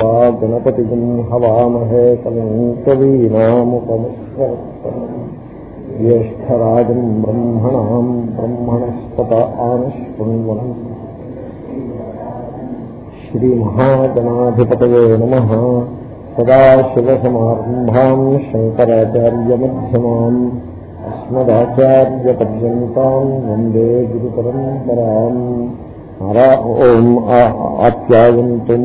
गणपतिम् हवामहे कविम् कवीनामुपमस्वस्तम् ज्येष्ठराजम् ब्रह्मणाम् ब्रह्मणस्पत आनश्वन्वनम् श्रीमहागणाधिपतये नमः सदाशिवसमारम्भाम् शङ्कराचार्यमध्यमाम् अस्मदाचार्यपर्यन्ताम् वन्दे गुरुपरम्पराम् ఓం ఆప్యాయంతు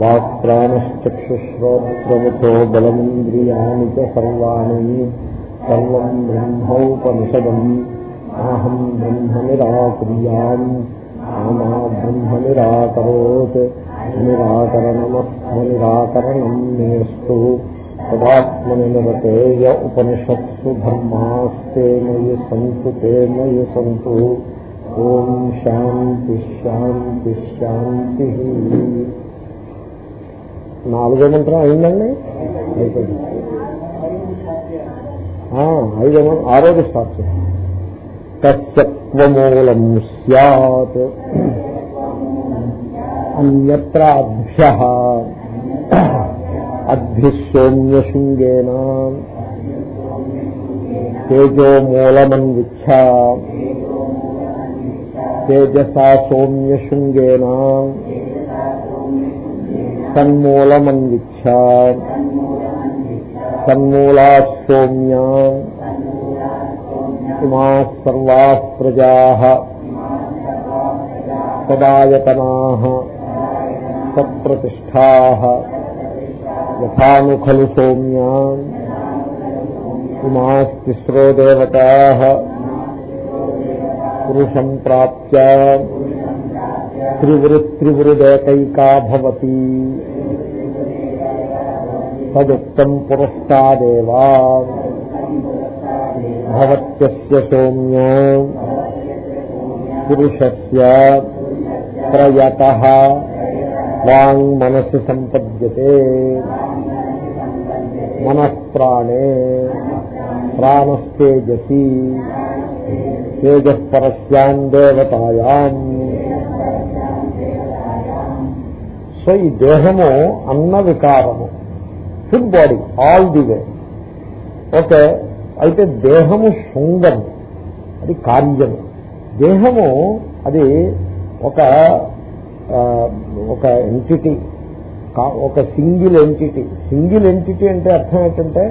వాక్ప్రాణశ్చక్షుశ్రోత్రముతో బలమింద్రియాణి సర్వాణి సర్వం బ్రహ్మోపనిషదం అహం బ్రహ్మ నిరాకుర్యాం ఆమా బ్రహ్మ నిరాకరోత్ నిరాకరణమస్మ నిరాకరణం నేస్తు సదాత్మని నిరతేయ ఉపనిషత్సు ధర్మాస్తే మయి సంతు తే మయి సంతు ఓం శాంతి శాంతి శాంతి. నాలుగో మంత్రం అయిందండి? అయిపోయింది. ఐదో ఆరోగ్య స్టార్ట్ చేయండి తత్వమూలం సత్ అన్యత్ర అభ్య అభ్యుసౌమ్యశృంగేన తేజోమూలమన్విచ్చ తేజసా సౌమ్యశృంగేన సన్మూలమన్విచ్చ సన్మూలా సౌమ్యా ఇమా సర్వా ప్రజా సదాయతనా సత్ప్రతిష్టా యథాను ఖలు సౌమ్యా ఇమాస్తిస్రో దేవతా పురుషం ప్రాప్య త్రివృత్రివృదేకైకా భవతి తదుక్తం పురస్తాదేవా భవత్యస్య సౌమ్య పురుషస్య ప్రయత వాంగ్ మనసి సంపద్యతే మనఃప్రాణే ప్రాణస్తేజసి తేజపరస్యాం దేవతాయాం సో ఈ దేహము అన్న వికారము. Food body all the way. Okay అయితే దేహము శృంగం అది కార్యము. దేహము అది ఒక ఒక ఎంటిటీ ఒక సింగిల్ ఎంటిటీ సింగిల్ ఎంటిటీ అంటే అర్థం ఏంటంటే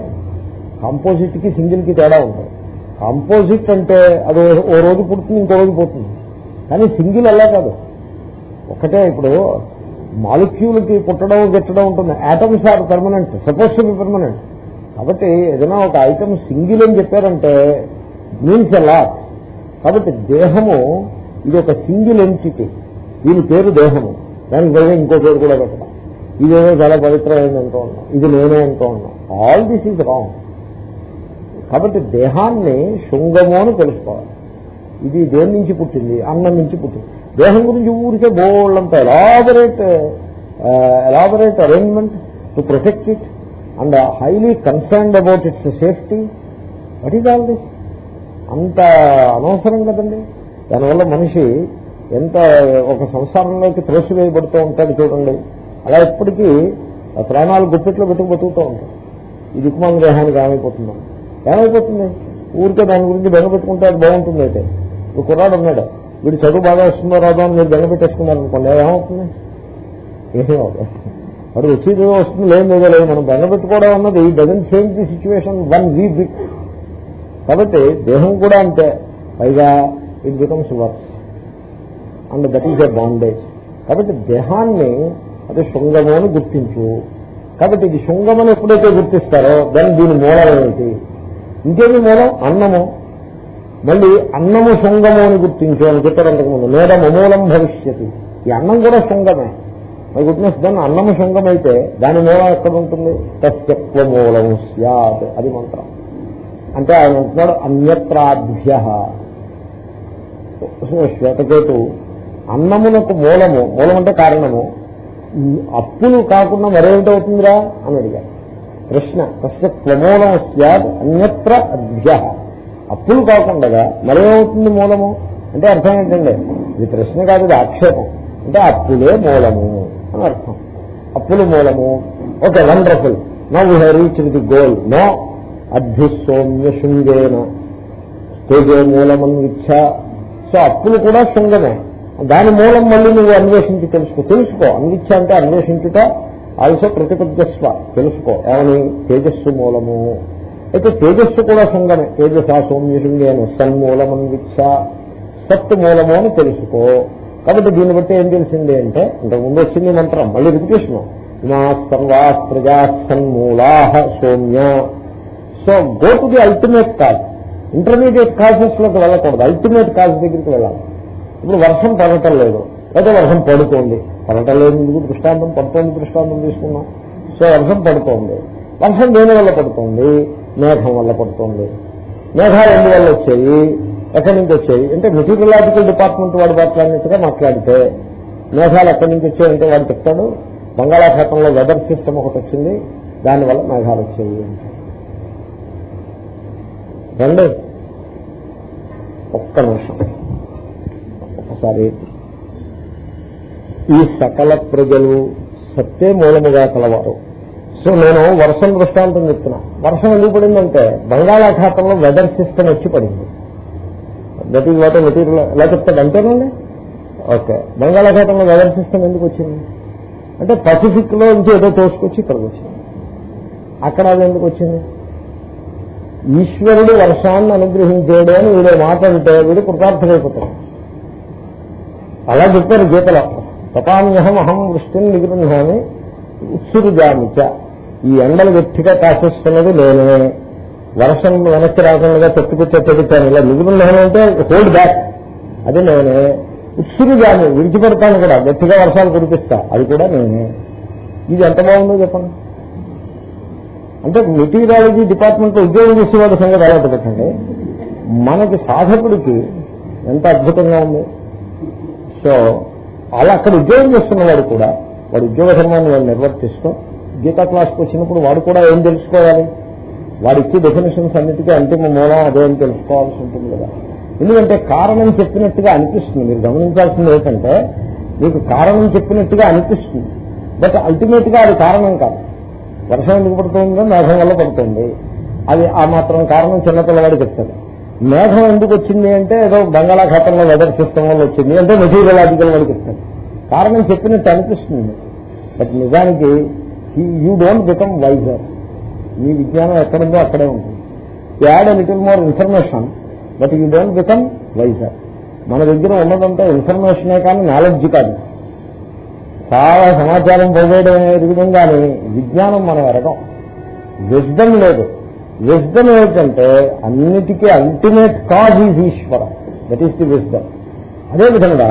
సింగిల్ సింగిల్కి తేడా ఉంటుంది కాంపోజిట్ అంటే అది ఓ రోజు పుడుతుంది ఇంకో రోజు పోతుంది. కానీ సింగిల్ అలా కాదు. ఒకటే ఇప్పుడు మాలిక్యూల్కి పుట్టడం గెట్టడం ఉంటుంది. Atoms are permanent suppose to be permanent కాబట్టి ఏదైనా ఒక ఐటమ్ సింగిల్ అని చెప్పారంటే మీన్స్ ఎలా కాబట్టి దేహము ఇది ఒక సింగిల్ ఎంటిటీ దీని పేరు దేహము. దానికి వేరే ఇంకో పేరు కూడా పెట్టడం. ఇదేదో చాలా పవిత్రమైంది అంటూ ఉన్నాం ఇది నేనే అంటూ ఉన్నాం ఆల్ దిస్ ఈజ్ రాంగ్ కాబట్టి దేహాన్ని శృంగము అని తెలుసుకోవాలి. ఇది దేని నుంచి పుట్టింది? అన్నం నుంచి పుట్టింది. దేహం గురించి ఊరికే బోళ్ళంత elaborate elaborate arrangement to protect it and highly concerned about its safety what is all this అంత అనవసరం కదండి. దానివల్ల మనిషి ఎంత ఒక సంసారంలోకి త్రోసివేయబడుతూ ఉంటాడు చూడండి. అలా ఇప్పటికీ ప్రాణాలు గుప్పెట్లో పెట్టుకు బతుకుతూ ఉంటాడు. ఈ దిక్కుమాల దేహానికి ఏమైపోతున్నాం ఏమైపోతుంది? ఊరికే దాని గురించి బెంగపెట్టుకుంటే అది బాగుంటుంది అయితే. ఇప్పుడు కుర్రాడు ఉన్నాడు. వీడు చదువు బాగా వస్తుందో రాదో అని మీరు బెంగపెట్టేసుకున్నారు అనుకోండి ఏమవుతుంది? ఏమీ అవుతుంది వాడు వచ్చేది వస్తుంది లేదు లేదో లేదు. మనం బెంగపెట్టుకోవడం అన్నది doesn't change the situation one wee bit కాబట్టి దేహం కూడా అంతే. పైగా it becomes works and that is a bondage కాబట్టి దేహాన్ని అది శృంగము అని గుర్తించు. కాబట్టి ఇది శృంగమని ఎప్పుడైతే గుర్తిస్తారో దాన్ని దీని మూలం ఇంకేమి మూలం? అన్నము. మళ్ళీ అన్నము శృంగము అని గుర్తించు అని చెప్పారు అంతకుముందు. నేడం అమూలం భవిష్యత్తు ఈ అన్నం కూడా శృంగమే. మై గుడ్నెస్ దాన్ని అన్నము శృంగమైతే అయితే దాని మూలం ఎక్కడ ఉంటుంది తత్వ మూలం సత్ అది మంత్రం. అంటే ఆయన అంటున్నాడు అన్యత్రాభ్య శ్వేతకేతు అన్నమునకు మూలము మూలం అంటే కారణము. అప్పులు కాకుండా మరేమిటవుతుందిరా? అని అడిగారు ప్రశ్న తస్య క్వమూలం సద్ అన్యత్ర అభ్య అప్పులు కాకుండా మరేమవుతుంది మూలము? అంటే అర్థం ఏంటండి? ఇది ప్రశ్న కాదు ఇది ఆక్షేపం. అంటే అప్పులే మూలము అని అర్థం. అప్పులు మూలము. Okay wonderful. Now we have reach the goal. No. అద్భి సౌమ్య శృంగేన. తేజో ఇచ్చ. సో అప్పులు కూడా శృంగమే. దాని మూలం మళ్ళీ నువ్వు అన్వేషించి తెలుసుకో. తెలుసుకో. అన్విచ్ఛ అంటే అన్వేషించుట ఆల్సో ప్రతిపద్యస్వ తెలుసుకో ఏమని? తేజస్సు మూలము. అయితే తేజస్సు కూడా శృంగమే తేజసా సౌమ్య శృంగేన సన్మూలమన్విచ్ఛ సత్ మూలము అని తెలుసుకో. కాబట్టి దీన్ని బట్టి ఏం తెలిసింది అంటే ఇంతకు ముందు వచ్చింది మంత్రం మళ్ళీ రిపిటేషను. ఇమా సర్వా ప్రజా సన్మూలా Soumya. So go to the ultimate cause intermediate కాజెస్లోకి వెళ్ళకూడదు. అల్టిమేట్ కాజ్ దగ్గరికి వెళ్ళాలి. ఇప్పుడు వర్షం పడటం లేదు. అయితే వర్షం పడుతోంది. పడటలేదు ఎందుకు దృష్టాంతం? పడుతోంది దృష్టాంతం తీసుకున్నాం. సో వర్షం పడుతోంది. వర్షం దేని వల్ల పడుతోంది? మేఘం వల్ల పడుతోంది. మేఘాలు ఎందు వల్ల వచ్చాయి ఎక్కడి నుంచి వచ్చాయి అంటే మెటీరియలాజికల్ డిపార్ట్మెంట్ వాడు మాట్లాడినట్టుగా మాట్లాడితే మేఘాలు ఎక్కడి నుంచి వచ్చాయంటే వాడు చెప్తాడు బంగాళాఖాతంలో వెదర్ సిస్టమ్ ఒకటి వచ్చింది దానివల్ల మేఘాలు వచ్చాయి రండి. ఒక్క నిమిషం. ఒకసారి ఈ సకల ప్రజలు సత్తే మూలముగా కలవారు. సో నేను వర్షం దృష్టాంతం చెప్తున్నా. వర్షం ఎందుకు పడిందంటే బంగాళాఖాతంలో వెదర్ సిస్టమ్ వచ్చి పడింది. దట్ ఈజ్ వాట్ మెటీరియల్ ఎలా చెప్తాడు అంతేనండి? ఓకే బంగాళాఖాతంలో వెదర్ సిస్టమ్ ఎందుకు వచ్చింది? అంటే పసిఫిక్లో నుంచి ఏదో తోసుకొచ్చి ఇక్కడికి వచ్చింది. అక్కడ అది ఎందుకు వచ్చింది? ఈశ్వరుడు వర్షాన్ని అనుగ్రహించేడు అని వీడు అంటే వీడు కృతార్థమైపోతాడు అలా చెప్పారు గీతలో. తపామ్యహం అహం వృష్టిని నిగృహాన్ని ఉత్సురుజామిచ ఈ ఎండలు గట్టిగా కాసేస్తున్నది నేనే. వర్షం వెనక్కి రాకుండా చెట్టుకు ఇలా నిగృహం అంటే హోల్డ్ బ్యాక్ అది నేనే. ఉత్సురుజామి విడిచిపెడతాను కూడా. గట్టిగా వర్షాలు కురిపిస్తా. అది కూడా నేనే. ఇది ఎంత బాగుందో చెప్పండి. అంటే మెటీరియాలజీ డిపార్ట్మెంట్లో ఉద్యోగం చేసేవాడు సంగతి అలవాటు పెట్టండి మనకి సాధకుడికి ఎంత అద్భుతంగా ఉంది. సో అలా అక్కడ ఉద్యోగం చేస్తున్నవాడు కూడా వాడు ఉద్యోగ ధర్మాన్ని వాడు నిర్వర్తిస్తూ గీతా క్లాస్కి వచ్చినప్పుడు వాడు కూడా ఏం తెలుసుకోవాలి? వాడికి ఇచ్చే డెఫినేషన్స్ అన్నిటికీ అంతిమ మూలం అదే అని తెలుసుకోవాల్సి ఉంటుంది కదా. ఎందుకంటే కారణం చెప్పినట్టుగా అనిపిస్తుంది. మీరు గమనించాల్సింది ఏంటంటే మీకు కారణం చెప్పినట్టుగా అనిపిస్తుంది. బట్ అల్టిమేట్గా అది కారణం కాదు. వర్షం ఎందుకు పడుతుందో మేఘం వల్ల పడుతుంది. అది ఆ మాత్రం కారణం చిన్నపిల్లవాడు చెప్తాడు. మేఘం ఎందుకు వచ్చింది అంటే ఏదో బంగాళాఖాతంలో వెదర్ సిస్టమ్ వల్ల వచ్చింది. అంటే మెటీరియలాజికల్ వాడు చెప్తాడు కారణం చెప్పినట్టు అనిపిస్తుంది. బట్ నిజానికి యూ డోంట్ బికమ్ వైజర్ మీ విజ్ఞానం ఎక్కడుందో అక్కడే ఉంటుంది. Add little more information but you don't become wiser మన దగ్గర ఉన్నదంతా ఇన్ఫర్మేషనే కానీ నాలెడ్జ్ కాదు. చాలా సమాచారం పోగేయడం విధంగానే విజ్ఞానం మనం ఎరగం విజ్డమ్ లేదు. విజ్డమ్ ఏంటంటే అన్నిటికీ ultimate cause is Ishwara. That is the wisdom అదేవిధంగా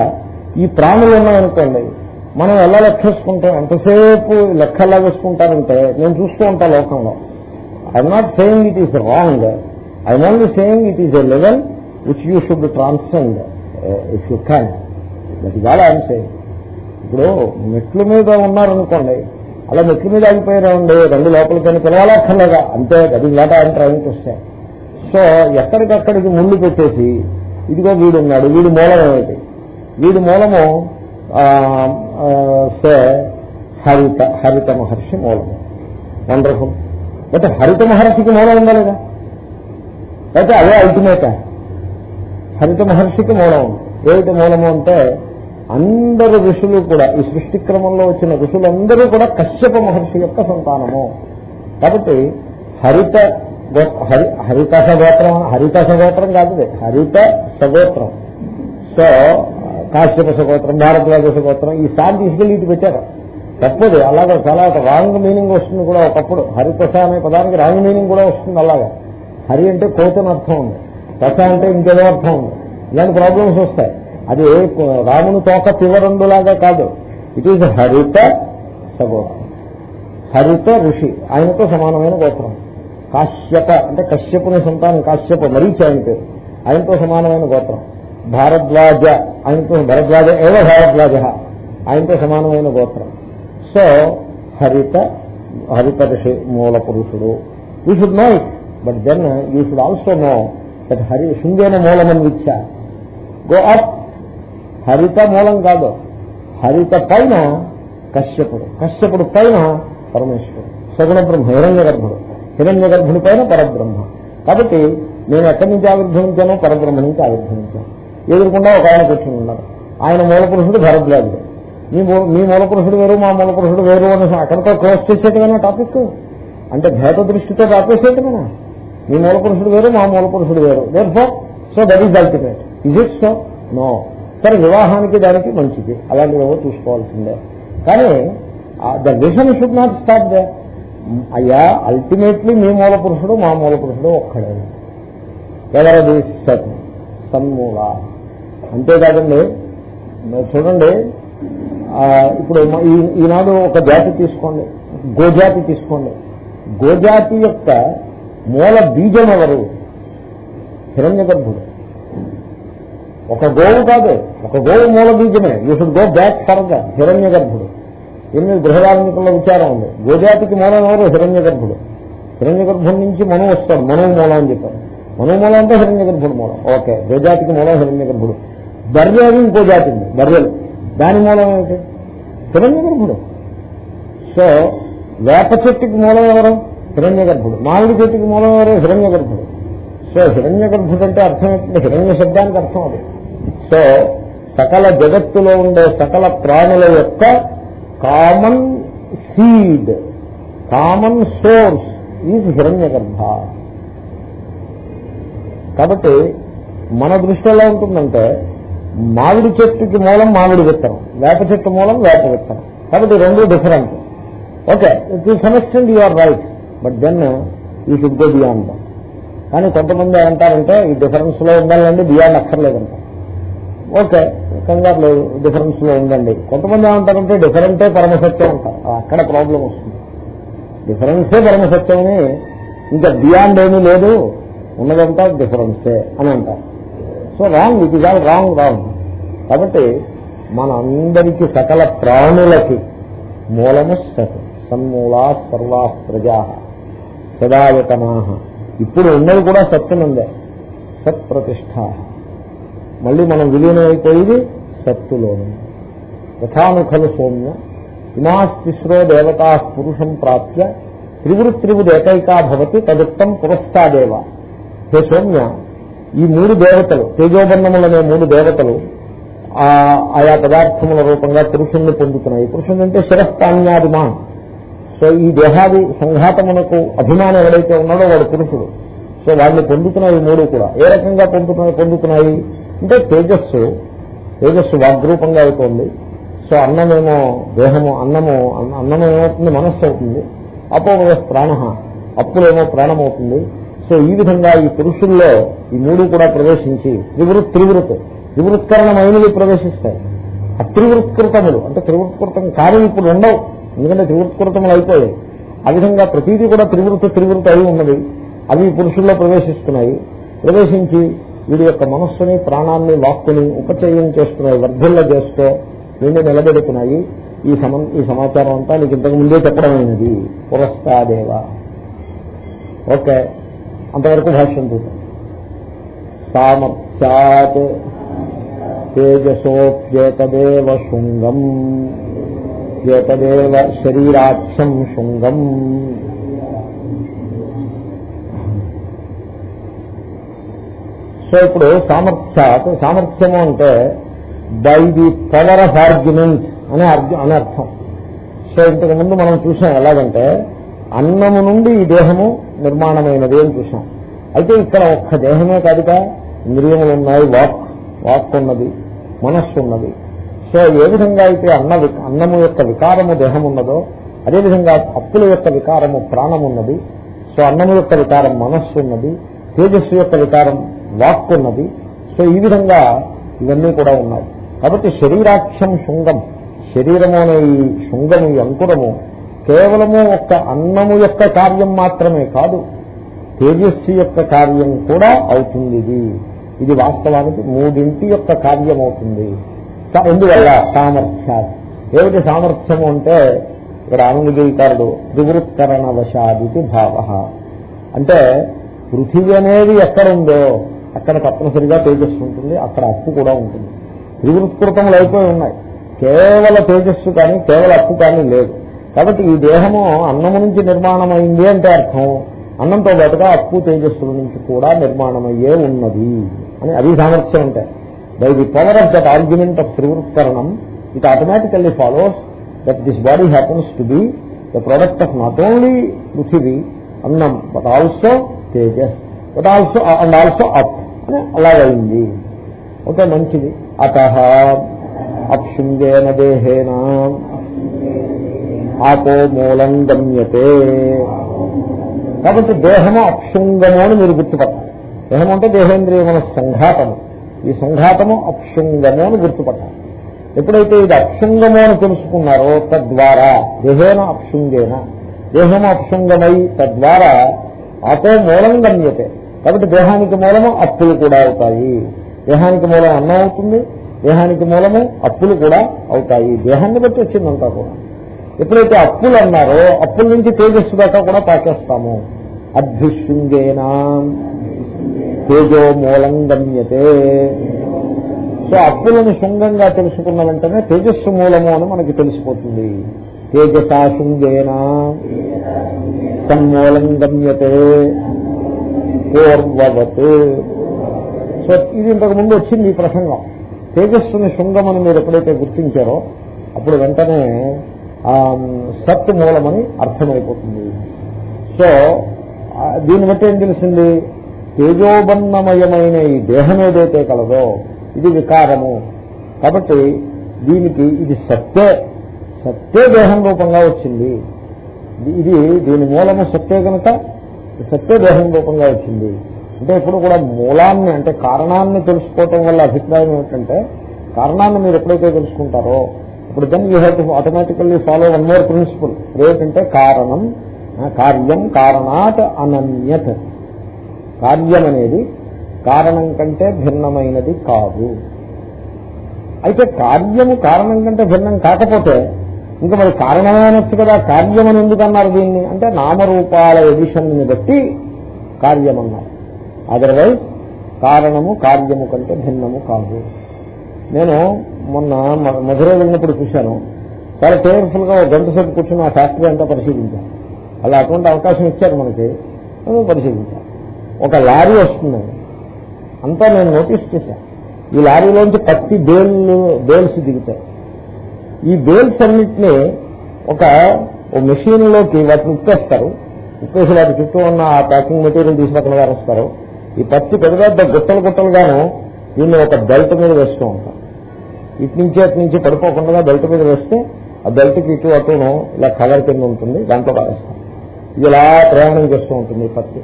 ఈ ప్రాణులు ఉన్నాయనుకోండి మనం ఎలా లెక్కేసుకుంటాం ఎంతసేపు లెక్క ఎలా వేసుకుంటారంటే నేను చూస్తూ ఉంటా లోకంలో. I'm not saying it is wrong I'm only saying it is a level which you should transcend if you can that is all I'm saying ఇప్పుడు మెట్ల మీద ఉన్నారనుకోండి అలా మెట్ల మీద ఆగిపోయారండి రెండు లోపలికైనా పిలవాలక్కర్లేదా అంతే అది వాట ఆయన ట్రైన్కి వస్తాయి సో ఎక్కడికక్కడికి ముందు పెట్టేసి ఇదిగో వీడు ఉన్నాడు వీడి మూలం ఏమిటి? వీడి మూలము సే హరిత హరిత మహర్షి మూలము. వండర్ఫుల్ అయితే హరిత మహర్షికి మూలం ఉందా లేదా? అయితే అదే అల్టిమేటా హరిత మహర్షికి మూలం. ఉంది ఏమిటి మూలము అంటే అందరు ఋషులు కూడా ఈ సృష్టి క్రమంలో వచ్చిన ఋషులందరూ కూడా కశ్యప మహర్షి యొక్క సంతానము. కాబట్టి హరిత హరి హరిత సగోత్రం హరిత సగోత్రం కాదు హరిత సగోత్రం సో కాశ్యప సగోత్రం భారద్వాజ సగోత్రం ఈ సార్ తీసుకెళ్ళి ఇటు పెట్టారు. తప్పదు అలాగే చాలా రాంగ్ మీనింగ్ వస్తుంది కూడా ఒకప్పుడు. హరితస అనే పదానికి రాంగ్ మీనింగ్ కూడా వస్తుంది అలాగా. హరి అంటే కోతన అర్థం ఉంది. రస అంటే ఇంకేదో అర్థం ఉంది. ఇలాంటి ప్రాబ్లమ్స్ వస్తాయి. అది రాముని తోక తివరందులాగా కాదు. ఇట్ ఈజ్ హరిత సగోత్రం హరిత ఋషి ఆయనతో సమానమైన గోత్రం. కాశ్యప అంటే కశ్యపుని సంతానం కాశ్యప మరీచి ఆయన పేరు. ఆయనతో సమానమైన గోత్రం. భారద్వాజ ఆయనతో భరద్వాజ ఏవ భారద్వాజ? ఆయనతో సమానమైన గోత్రం. సో హరిత హరిత ఋషి మూల పురుషుడు. You should know it but then you should also know that Hari శృంగేన మూలమని విచ్చ గో అప్ హరిత మూలం కాదు. హరిత పైన కశ్యపుడు. కశ్యపుడు పైన పరమేశ్వరుడు. సగుణ బ్రహ్మ హిరణ్య గర్భుడు. హిరణ్య గర్భుడి పైన పరబ్రహ్మ. కాబట్టి నేను ఎక్కడి నుంచి ఆవిర్భవించానో? పరబ్రహ్మ నుంచి ఆవిర్భవించాను. ఎదురుకుండా ఒక ఆయన కూర్చుని ఉన్నారు. ఆయన మూలపురుషుడు భరద్వాజుడు. మీ మీ మూలపురుషుడు వేరు మా మూలపురుషుడు వేరు అని అక్కడితో క్లోజ్ చేసేటమైన టాపిక్? అంటే భేద దృష్టితో ఆపేసేటమేనా మీ మూలపురుషుడు వేరు మా మూలపురుషుడు వేరు. There so that is ultimate is it so no సరే వివాహానికి దానికి మంచిది. అలాంటివేవో చూసుకోవాల్సిందే. కానీ the vision should not stop they. అయ్యా అల్టిమేట్లీ మీ మూల పురుషుడు మా మూల పురుషుడు ఒక్కడే ఎవరది సత్ సన్మూల. అంతేకాదండి చూడండి ఇప్పుడు ఈ- ఈనాడు ఒక జాతి తీసుకోండి. గోజాతి తీసుకోండి. గోజాతి యొక్క మూల బీజం ఎవరు? హిరణ్య గర్భుడు ఒక గోవు కాదు ఒక గోవు మూల బీజమే. You should go back further హిరణ్య గర్భుడు ఎనిమిది బృహదార్మికుల విచారం ఉంది. గోజాతికి మూలం ఎవరు? హిరణ్య గర్భుడు హిరణ్య గర్భుడి నుంచి మను వస్తాడు. మనువు మూలం అని చెప్పారు. మనువు మూలం అంటే హిరణ్య గర్భుడు మూలం. ఓకే గోజాతికి మూలం హిరణ్య గర్భుడు బర్రెలు ఇంకో జాతి ఉంది బర్రెలు. దాని మూలం ఏమిటి? హిరణ్య గర్భుడు సో వేప చెట్టుకి మూలం ఎవరు? హిరణ్య గర్భుడు మామిడి చెట్టుకి మూలం ఎవరు? హిరణ్య గర్భుడు సో హిరణ్య గర్భుడు అంటే అర్థం ఏంటంటే హిరణ్య శబ్దానికి అర్థం అది. సో సకల జగత్తులో ఉండే సకల ప్రాణుల యొక్క common seed common source is Hiranyagarbha కాబట్టి మన దృష్టి ఎలా ఉంటుందంటే మామిడి చెట్టుకి మూలం మామిడి విత్తనం వేప చెట్టు మూలం వేప విత్తనం. కాబట్టి రెండు different okay to some extent you are right but then you should go beyond కానీ కొంతమంది ఏమంటారంటే ఈ డిఫరెన్స్లో ఉండాలండి బియాండ్ అక్కర్లేదంట ఓకే కంగారు లేదు డిఫరెన్స్లో ఉందండి కొంతమంది ఏమంటారంటే డిఫరెంటే పరమసత్యం అంటారు. అక్కడ ప్రాబ్లం వస్తుంది. డిఫరెన్సే పరమసత్యం అని ఇంకా బియాండ్ ఏమీ లేదు ఉన్నదంతా డిఫరెన్సే అని అంటారు. So wrong it is all wrong wrong కాబట్టి మన అందరికీ సకల ప్రాణులకి మూలము సత్ సన్మూలా సర్వా ప్రజా సదాయతనా ఇప్పుడు ఉన్నది కూడా సత్తునందే. సత్ ప్రతిష్ట మళ్ళీ మనం విలీనమైపోయేది సత్తులోను. యథానుఖలు సౌమ్య. ఇమాస్తిస్రో దేవతా పురుషం ప్రాప్య. త్రివృత్రివుడు ఏకైకా భవతి తదుక్తం పురస్తాదేవ హే సౌమ్య ఈ మూడు దేవతలు తేజోబన్నములనే మూడు దేవతలు ఆ ఆయా పదార్థముల రూపంగా పురుషుణ్ణి పొందుతున్నాయి. పురుషుడు అంటే శిరస్థాన్యాదిమాన్. సో ఈ దేహాది సంఘాతమునకు అభిమానం ఎవడైతే ఉన్నాడో వాడు పురుషుడు. సో వాళ్ళు పొందుతున్నాయి మూడు కూడా. ఏ రకంగా పొందుతున్నాయి పొందుతున్నాయి? అంటే తేజస్సు. తేజస్సు వాగ్రూపంగా అవుతోంది సో అన్నమేమో దేహము అన్నము అన్నము ఏమవుతుంది? మనస్సు అవుతుంది. అపోవ ప్రాణ అప్పులేమో ప్రాణమవుతుంది. సో ఈ విధంగా ఈ పురుషుల్లో ఈ మూడు కూడా ప్రవేశించి త్రివృత్ త్రివృత్. త్రివృత్కరణమైనవి ప్రవేశిస్తాయి. అత్రివృత్కృతములు అంటే త్రివృత్కృతం కానీ ఇప్పుడు ఉండవు. ఎందుకంటే త్రివృత్కృతములు అయిపోయాయి. ఆ విధంగా ప్రతిదీ కూడా త్రివృత్తి త్రివృత్తి అయి ఉన్నది. అవి పురుషుల్లో ప్రవేశిస్తున్నాయి. ప్రవేశించి వీడి యొక్క మనస్సుని ప్రాణాన్ని వాక్కుని ఉపచయం చేస్తున్నాయి వర్ధిల్ల చేస్తూ వీడిని నిలబెడుతున్నాయి. ఈ సమ ఈ సమాచారం అంతా నీకు ఇంతకు ముందే చెప్పడమైనది. పురస్తాదేవ. ఓకే. అంతవరకు భాష్యం చూద్దాం. సామర్థ్యాత్ తేజసోప్యేతదేవ శృంగం. ఏతదేవ శరీరాఖ్యం శృంగం. సో ఇప్పుడు సామర్థ్యాత్ సామర్థ్యము అంటే by the power of argument అనే అనే అర్థం. సో ఇంతకు ముందు మనం చూసాం ఎలాగంటే అన్నము నుండి ఈ దేహము నిర్మాణమైనది అని చూసాం. అయితే ఇక్కడ ఒక్క దేహమే కాదుగా ఇంద్రియములు ఉన్నాయి వాక్ వాక్ ఉన్నది మనస్సు ఉన్నది సో ఏ విధంగా అయితే అన్న వి- అన్నము యొక్క వికారము దేహం ఉన్నదో అదేవిధంగా అప్పుల యొక్క వికారము ప్రాణం ఉన్నది సో అన్నము యొక్క వికారం మనస్సు ఉన్నది తేజస్సు యొక్క వికారం వాక్ ఉన్నది సో ఈ విధంగా ఇవన్నీ కూడా ఉన్నాయి. కాబట్టి శరీరాఖ్యం శృంగం శరీరము అనే ఈ శృంగము ఈ అంకురము కేవలము ఒక్క అన్నము యొక్క కార్యం మాత్రమే కాదు తేజస్సు యొక్క కార్యం కూడా అవుతుంది ఇది. ఇది వాస్తవానికి మూడింటి యొక్క కార్యం అవుతుంది ఎందువల్ల? సామర్థ్యాలు. ఏమిటి సామర్థ్యము అంటే ఇక్కడ ఆనందగిరికారుడు త్రివృత్కరణ వశాదితి భావ. అంటే పృథివీ అనేది ఎక్కడ ఉందో అక్కడ తప్పనిసరిగా తేజస్సు ఉంటుంది అక్కడ అప్పు కూడా ఉంటుంది. త్రివృత్కృతములు అయిపోయి ఉన్నాయి. కేవల తేజస్సు కానీ కేవల అప్పు కానీ లేదు. కాబట్టి ఈ దేహము అన్నము నుంచి నిర్మాణమైంది అంటే అర్థం. అన్నంతో పాటుగా అప్పు తేజస్సుల నుంచి కూడా నిర్మాణమయ్యే ఉన్నది అని అది సామర్థ్యం అంటే. By the power of that argument of త్రివృత్కరణం it automatically follows that this body happens to be the product of not only పృథివీ అన్నం but also Tejas but also and also up అని అలాగైంది ఓకే మంచిది అత అప్శృంగేన దేహేన ఆపో మూలం గమ్యతే కాబట్టి దేహము అప్శృంగము అని మీరు గుర్తుపట్టాలి దేహం అంటే దేహేంద్రియముల సంఘాతము ఈ సంఘాతము అప్శృంగము అని గుర్తుపట్టాలి ఎప్పుడైతే ఇది అప్శృంగము అని తెలుసుకున్నారో తద్వారా దేహేన అప్శృంగేన దేహము అప్శృంగమై తద్వారా ఆపో మూలం గమ్యతే. కాబట్టి దేహానికి మూలము అప్పులు కూడా అవుతాయి. దేహానికి మూలం అన్నం అవుతుంది దేహానికి మూలము అప్పులు కూడా అవుతాయి. దేహాన్ని బట్టి వచ్చిందంతా కూడా. ఎప్పుడైతే అప్పులు అన్నారో అప్పుల నుంచి తేజస్సు దాకా కూడా పాకేస్తాము. అభ్యుశృంగేనా తేజో మూలం గమ్యతే. సో అప్పులను శృంగంగా తెలుసుకున్న వెంటనే తేజస్సు మూలము అని మనకి తెలిసిపోతుంది. తేజసా శృంగేనా సమ్మూలం గమ్యతే. పూర్వవత్. సో ఇది ఇంతకు ముందు వచ్చింది ఈ ప్రసంగం. తేజస్సుని శృంగమని మీరు ఎప్పుడైతే గుర్తించారో అప్పుడు వెంటనే సత్ మూలమని అర్థమైపోతుంది. సో దీన్ని బట్టి ఏం తెలిసింది? తేజోబన్నమయమైన ఈ దేహం ఏదైతే కలదో ఇది వికారము. కాబట్టి దీనికి ఇది సత్తే. సత్తే దేహం రూపంగా వచ్చింది. ఇది దీని మూలము సత్తే కనుక సత్తే దేహం రూపంగా వచ్చింది. అంటే ఇప్పుడు కూడా మూలాన్ని అంటే కారణాన్ని తెలుసుకోవటం వల్ల అభిప్రాయం ఏమిటంటే కారణాన్ని మీరు ఎప్పుడైతే తెలుసుకుంటారో ఇప్పుడు then you have to automatically follow one more principle ఏంటంటే కారణం కార్యం కారణాత్ అనన్యత్. కార్యం అనేది కారణం కంటే భిన్నమైనది కాదు. అయితే కార్యము కారణం కంటే భిన్నం కాకపోతే ఇంకా మరి కారణమేనొచ్చు కదా కార్యం అని ఎందుకు అన్నారు దీన్ని? అంటే నామరూపాల ఎడిషన్ని బట్టి కార్యం అన్నారు అదర్వైజ్ కారణము కార్యము కంటే భిన్నము కాదు. నేను మొన్న మధురై వెళ్ళినప్పుడు చూశాను. చాలా కేర్ఫుల్గా గంట సేపు కూర్చుని ఆ ఫ్యాక్టరీ అంతా పరిశీలించాను. అలా అటువంటి అవకాశం ఇచ్చారు మనకి. పరిశీలించాను. ఒక లారీ వస్తుంది. అంతా నేను నోటీస్ చేశాను ఈ లారీలోంచి పత్తి బేల్లు బేల్స్ దిగుతాయి. ఈ బేల్స్ అన్నింటినీ ఒక మెషిన్లోకి వాటిని ఉప్పేస్తారు. ఉప్పేసి వాటి చుట్టూ ఉన్న ఆ ప్యాకింగ్ మెటీరియల్ తీసి పక్కన వేరేస్తారు ఈ పత్తి పెద్ద పెద్ద గుట్టలు గుట్టలుగాను దీన్ని ఒక బెల్ట్ మీద వేస్తూ ఉంటాం ఇటు నుంచి అటు నుంచి పడిపోకుండా బెల్ట్ మీద వేస్తే ఆ బెల్ట్కి ఇటు అటును ఇలా కలర్ కింద ఉంటుంది దాంట్లో పారేస్తాం ఇది ఇలా ప్రయాణం చేస్తూ ఉంటుంది పత్తి.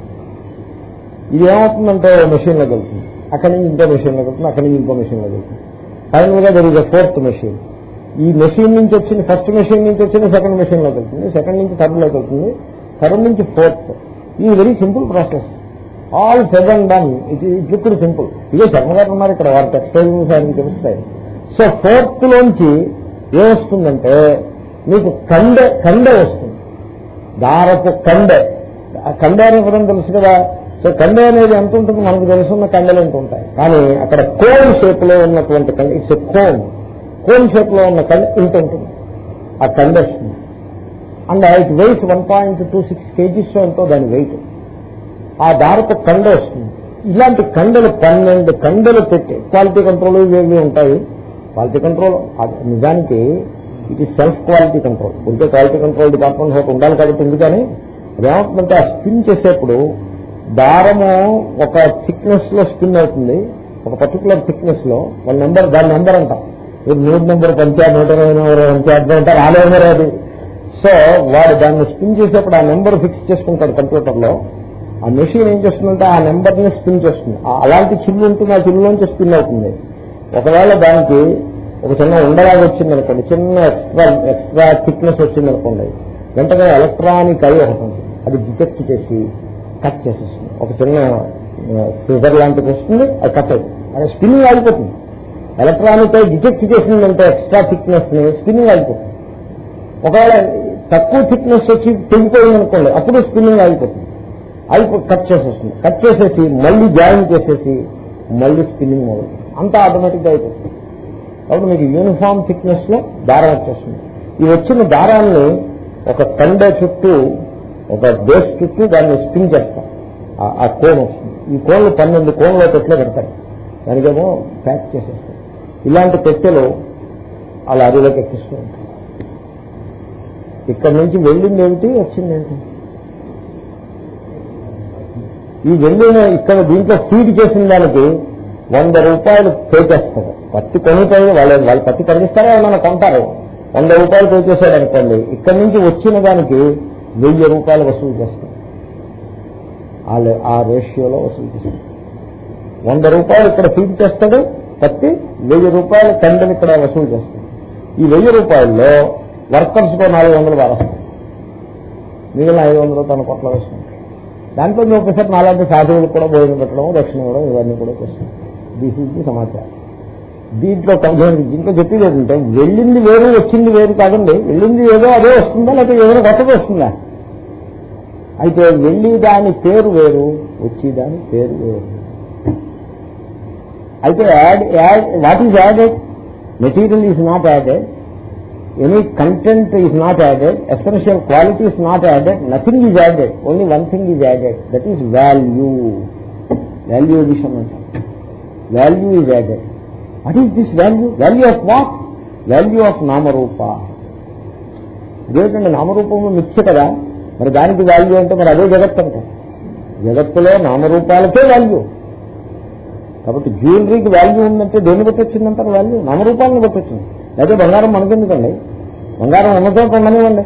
ఇది ఏమవుతుందంటే మెషిన్లోకి వెళ్తుంది అక్కడి నుంచి ఇంకో మెషిన్లోకి వెళ్తుంది అక్కడి నుంచి ఇంకో మెషిన్లోకి వెళ్తుంది ఫైనల్గా దర్ ఇస్ ఫోర్త్ మెషిన్ ఈ మెషిన్ నుంచి వచ్చిన ఫస్ట్ మెషిన్ నుంచి వచ్చిన సెకండ్ మెషిన్లోకి వెళ్తుంది. సెకండ్ నుంచి థర్డ్లోకి వెళ్తుంది. థర్డ్ నుంచి ఫోర్త్ ఇది very simple process all said and done it it look simple ఇదే శర్మ గారు ఉన్నారు ఇక్కడ వారి టెక్స్టైల్స్ ఆయన తెలుస్తాయి. సో ఫోర్త్ లోంచి ఏమొస్తుందంటే మీకు కండె కండె వస్తుంది. దారపు కండె. కండె అనే పదం తెలుసు కదా? సో కండె అనేది ఎంత ఉంటుంది మనకు తెలుసున్న కండలు ఎంత ఉంటాయి. కానీ అక్కడ కోన్ షేప్లో ఉన్నటువంటి కండ ఇట్స్ ఎ కోన్. కోన్ షేప్లో ఉన్న కండ ఇంత ఉంటుంది? ఆ కండె and it weight one point two six KGs ఎంతో దాని వెయిట్ ఆ దారపు కండ వస్తుంది. ఇలాంటి కండలు పన్నెండు కండలు పెట్టి క్వాలిటీ కంట్రోల్ ఇవేవి ఉంటాయి? క్వాలిటీ కంట్రోల్ నిజానికి it is self quality control ఉంటే క్వాలిటీ కంట్రోల్ డిపార్ట్మెంట్ ఒకటి ఉండాలి కాబట్టి ఎందుకని అదేమవుతుందంటే ఆ స్పిన్ చేసేప్పుడు దారము ఒక థిక్నెస్లో స్పిన్ అవుతుంది. ఒక పర్టికులర్ థిక్నెస్లో. వాళ్ళ నెంబర్ దాని నెంబర్ అంటాం. మీరు నూరు నెంబర్ పంచా నూట ఇరవై నెంబర్ పంచా అంటే ఆ నెంబర్ అది సో వాడు దాన్ని స్పిన్ చేసేప్పుడు ఆ నెంబర్ ఫిక్స్ చేసుకుంటాడు కంప్యూటర్లో ఆ మెషిన్ ఏం చేస్తుందంటే ఆ నెంబర్ని స్పిన్ చేస్తుంది. అలాంటి చిల్లు ఉంటుంది ఆ చిల్లులోంచి స్పిన్ అవుతుంది. ఒకవేళ దానికి ఒక చిన్న ఉండలాగా వచ్చింది అనుకోండి చిన్న ఎక్స్ట్రా ఎక్స్ట్రా థిక్నెస్ వచ్చింది అనుకోండి వెంటనే ఎలక్ట్రానిక్ అయి ఒకటి ఉంటుంది. అది డిటెక్ట్ చేసి కట్ చేసేస్తుంది. ఒక చిన్న సీజర్ లాంటిది వస్తుంది అది కట్ అవుతుంది. అది స్పిన్నింగ్ ఆగిపోతుంది. ఎలక్ట్రానిక్ డిటెక్ట్ చేసిందంటే ఎక్స్ట్రా థిక్నెస్ని స్పిన్నింగ్ ఆగిపోతుంది. ఒకవేళ తక్కువ థిక్నెస్ వచ్చి తెగిపోయింది అనుకోండి అప్పుడు స్పిన్నింగ్ ఆగిపోతుంది. అయిపో కట్ చేసేస్తుంది. కట్ చేసేసి మళ్ళీ జాయిన్ చేసేసి మళ్ళీ స్పిన్నింగ్ మొదలు అంతా ఆటోమేటిక్గా అయిపోతుంది. కాబట్టి మీకు యూనిఫామ్ థిక్నెస్లో దారం వచ్చేస్తుంది. ఈ వచ్చిన దారాన్ని ఒక కండ చుట్టూ ఒక బేస్ చుట్టూ దాన్ని స్పిన్ చేస్తాం. ఆ- ఆ కోన్ వస్తుంది. ఈ కోన్లు పన్నెండు కోన్లో పెట్టలే పెడతారు దానికేమో ప్యాక్ చేసేస్తాం. ఇలాంటి పెట్టెలు ఆ లారీలోకి ఎక్కిస్తూ ఉంటాయి ఇక్కడ నుంచి వెళ్ళింది ఏమిటి వచ్చింది ఏంటి? ఈ వెళ్ళిన ఇక్కడ దీంట్లో ఫీడ్ చేసిన దానికి వంద రూపాయలు పే చేస్తారు. పత్తి కొనుతాయి వాళ్ళు వాళ్ళు పత్తి కలిగిస్తారా ఏమైనా కొంటారు? వంద రూపాయలు పే చేశారనుకోండి ఇక్కడ నుంచి వచ్చిన దానికి వెయ్యి రూపాయలు వసూలు చేస్తారు ఆ ఆ రేషియోలో వసూలు చేస్తారు వంద రూపాయలు ఇక్కడ ఫీజు చేస్తాడు పత్తి వెయ్యి రూపాయలు తండ్రిని ఇక్కడ వసూలు చేస్తాడు ఈ వెయ్యి రూపాయల్లో వర్కర్స్కో నాలుగు వందలు వారేస్తాడు మిగిలిన ఐదు వందలు తన కొట్ల వేసుకుంటాడు దాంట్లో మీరు ఒకసారి నాలుగు సాధువులు కూడా భోజనం పెట్టడం రక్షణ ఇవ్వడం ఇవన్నీ కూడా చేస్తాం. దిస్ ఇస్ ది సమాచారం. దీంట్లో కంప్లైంట్ దీంట్లో చెప్పేది ఏంటంటే వెళ్ళింది వేరు వచ్చింది వేరు కాదండి. వెళ్ళింది ఏదో అదే వస్తుందా లేకపోతే ఏదైనా కొత్తది వస్తుందా? అయితే వెళ్ళి దాని పేరు వేరు వచ్చి దాని పేరు వేరు. అయితే add add what is added? Material is not added. Any content is not added. Essential quality is not added. Nothing is added. Only one thing is added. That is value. Value addition అంటారు. Value is added. What is this value value of what value of నామరూప అదేంటండి నామరూపము మిథ్య కదా? మరి దానికి value అంటే మరి అదే జగత్ అంటే. జగత్తులో నామరూపాలకే వాల్యూ కాబట్టి జ్యువెలరీకి వాల్యూ ఉందంటే దేన్ని బట్టి వచ్చిందంటారు వాల్యూ నామరూపాలను బట్టి వచ్చింది అయితే బంగారం మనకెందుకండి? బంగారం ఉన్న చోట ఉండనివ్వండి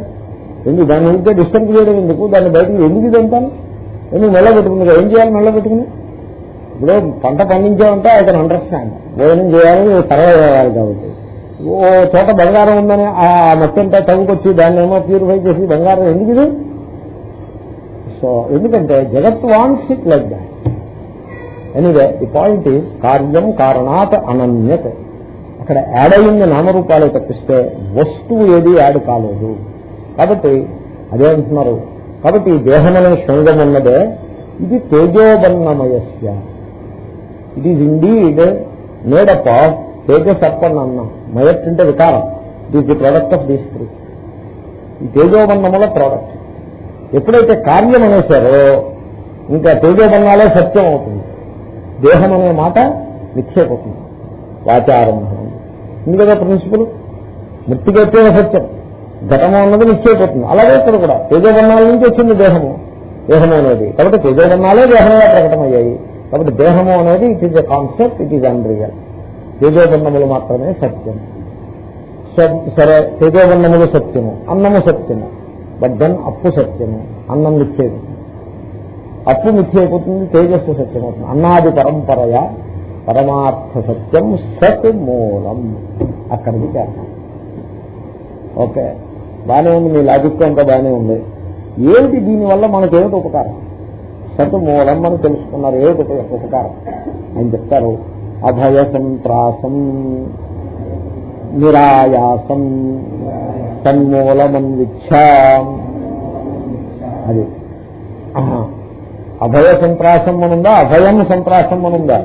ఎందుకు? దాన్ని ఉంటే డిస్టర్బ్ చేయడం ఎందుకు? దాన్ని బయటకు ఎందుకు ఇదంతాను ఎందుకు మెల్ల పెట్టుకుంది? ఏం చేయాలి మెల్ల పెట్టుకుని? ఇప్పుడు పంట పండించామంటే ఐ కెన్ అండర్స్టాండ్. భోజనం చేయాలని తర్వాత చేయాలి కాబట్టి. ఓ చోట బంగారం ఉందని ఆ మట్టి అంతా తవ్వుకొచ్చి దాన్ని ఏమో ప్యూరిఫై చేసి బంగారం ఎందుకు ఇది? సో ఎందుకంటే జగత్ Vance it like that anyway the point is కార్యం కారణాత్ అనన్యత. అక్కడ యాడ్ అయ్యింది నామరూపాలు తప్పిస్తే వస్తువు ఏది యాడ్ కాలేదు. కాబట్టి అదే అంటున్నారు. కాబట్టి ఈ దేహమనే శృంగం ఉన్నదే ఇది తేజోబన్నమయస్య. It is indeed made up of తేజసర్పణ అన్నం మయట్ అంటే వికారం it is the product of these three ఈ తేజోబన్నముల ప్రోడక్ట్ ఎప్పుడైతే కార్యం అనేసారో ఇంకా తేజోబన్నాలే సత్యం అవుతుంది. దేహం అనే మాట నిక్షేపవుతుంది వాచారంభం ఉంది కదా ప్రిన్సిపల్ మృతికైతే సత్యం. ఘటము అన్నది నిశ్చయిపోతుంది అలాగే ఇక్కడ కూడా. తేజోబన్నాల నుంచి వచ్చింది దేహము. దేహము అనేది. కాబట్టి తేజోబన్నాలే దేహంగా ప్రకటమయ్యాయి. కాబట్టి దేహము అనేది it is a concept it is unreal తేజోబన్నములు మాత్రమే సత్యం సరే తేజోబన్నములు సత్యము అన్నము సత్యము. బట్ దెన్ అప్పు సత్యము అన్నం నిశ్చయం అప్పు మిథ్య తేజస్సు సత్యం అవుతుంది అన్నాది పరంపరయ పరమార్థ సత్యం సత్ మూలం. అక్కడికి చేస్తాం ఓకే. బాగానే ఉంది మీ లాజిక్ అంతా బాగానే ఉంది. ఏమిటి దీనివల్ల మనకేమిటి ఉపకారం? సత్ మూలం అని తెలుసుకున్నారు. ఏమిటి ఉపకారం ఆయన చెప్తారు అభయ సంత్రాసం నిరాయాసం తన్మూలమన్విచ్ఛాం అది. అభయ సంత్రాసం అనుందా? అభయం సంత్రాసం అనుందా?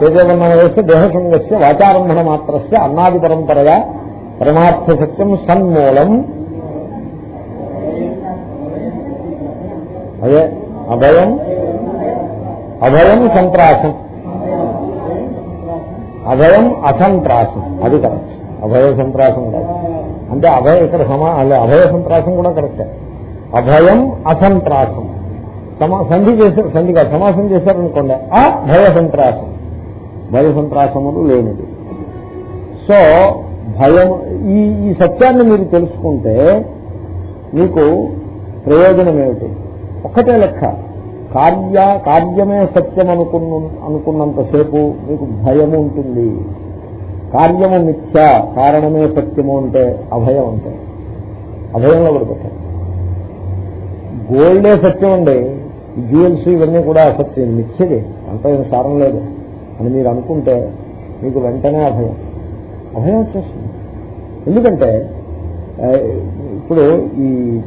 తేజవర్ణం వేస్తే దేహసంగస్య వాచారంభణ మాత్రస్య అన్నాది పరంపరగా పరమార్థ సత్యం సన్మూలం భయ అభయం అభయం సంత్రాసం. అభయం అసంత్రాసం. అది కరెక్ట్. అభయ సంత్రాసం కాదు. అంటే అభయ ఇక్కడ సమా అభయ సంత్రాసం కూడా కరెక్టే. అభయం అసంత్రాసం. సమా సంధి చేశారు సంధి కాదు సమాసం చేశారనుకోండి ఆ భయ సంత్రాసం. భయ సంత్రాసములు లేనిది. సో భయం ఈ ఈ సత్యాన్ని మీరు తెలుసుకుంటే మీకు ప్రయోజనం ఏమిటి ఒక్కటే లెక్క. కార్య కార్యమే సత్యం అనుకున్న అనుకున్నంతసేపు మీకు భయము ఉంటుంది. కార్యము మిథ్య కారణమే సత్యము అంటే అభయం అంటే. అభయంలో కూడా గోల్డే సత్యం అండి. ఈ జ్యువెల్స్ ఇవన్నీ కూడా అసత్యం మిథ్యది అంత ఏం సారం లేదు. అని మీరు అనుకుంటే మీకు వెంటనే అభయం. అభయం వచ్చేస్తుంది. ఎందుకంటే ఇప్పుడు ఈ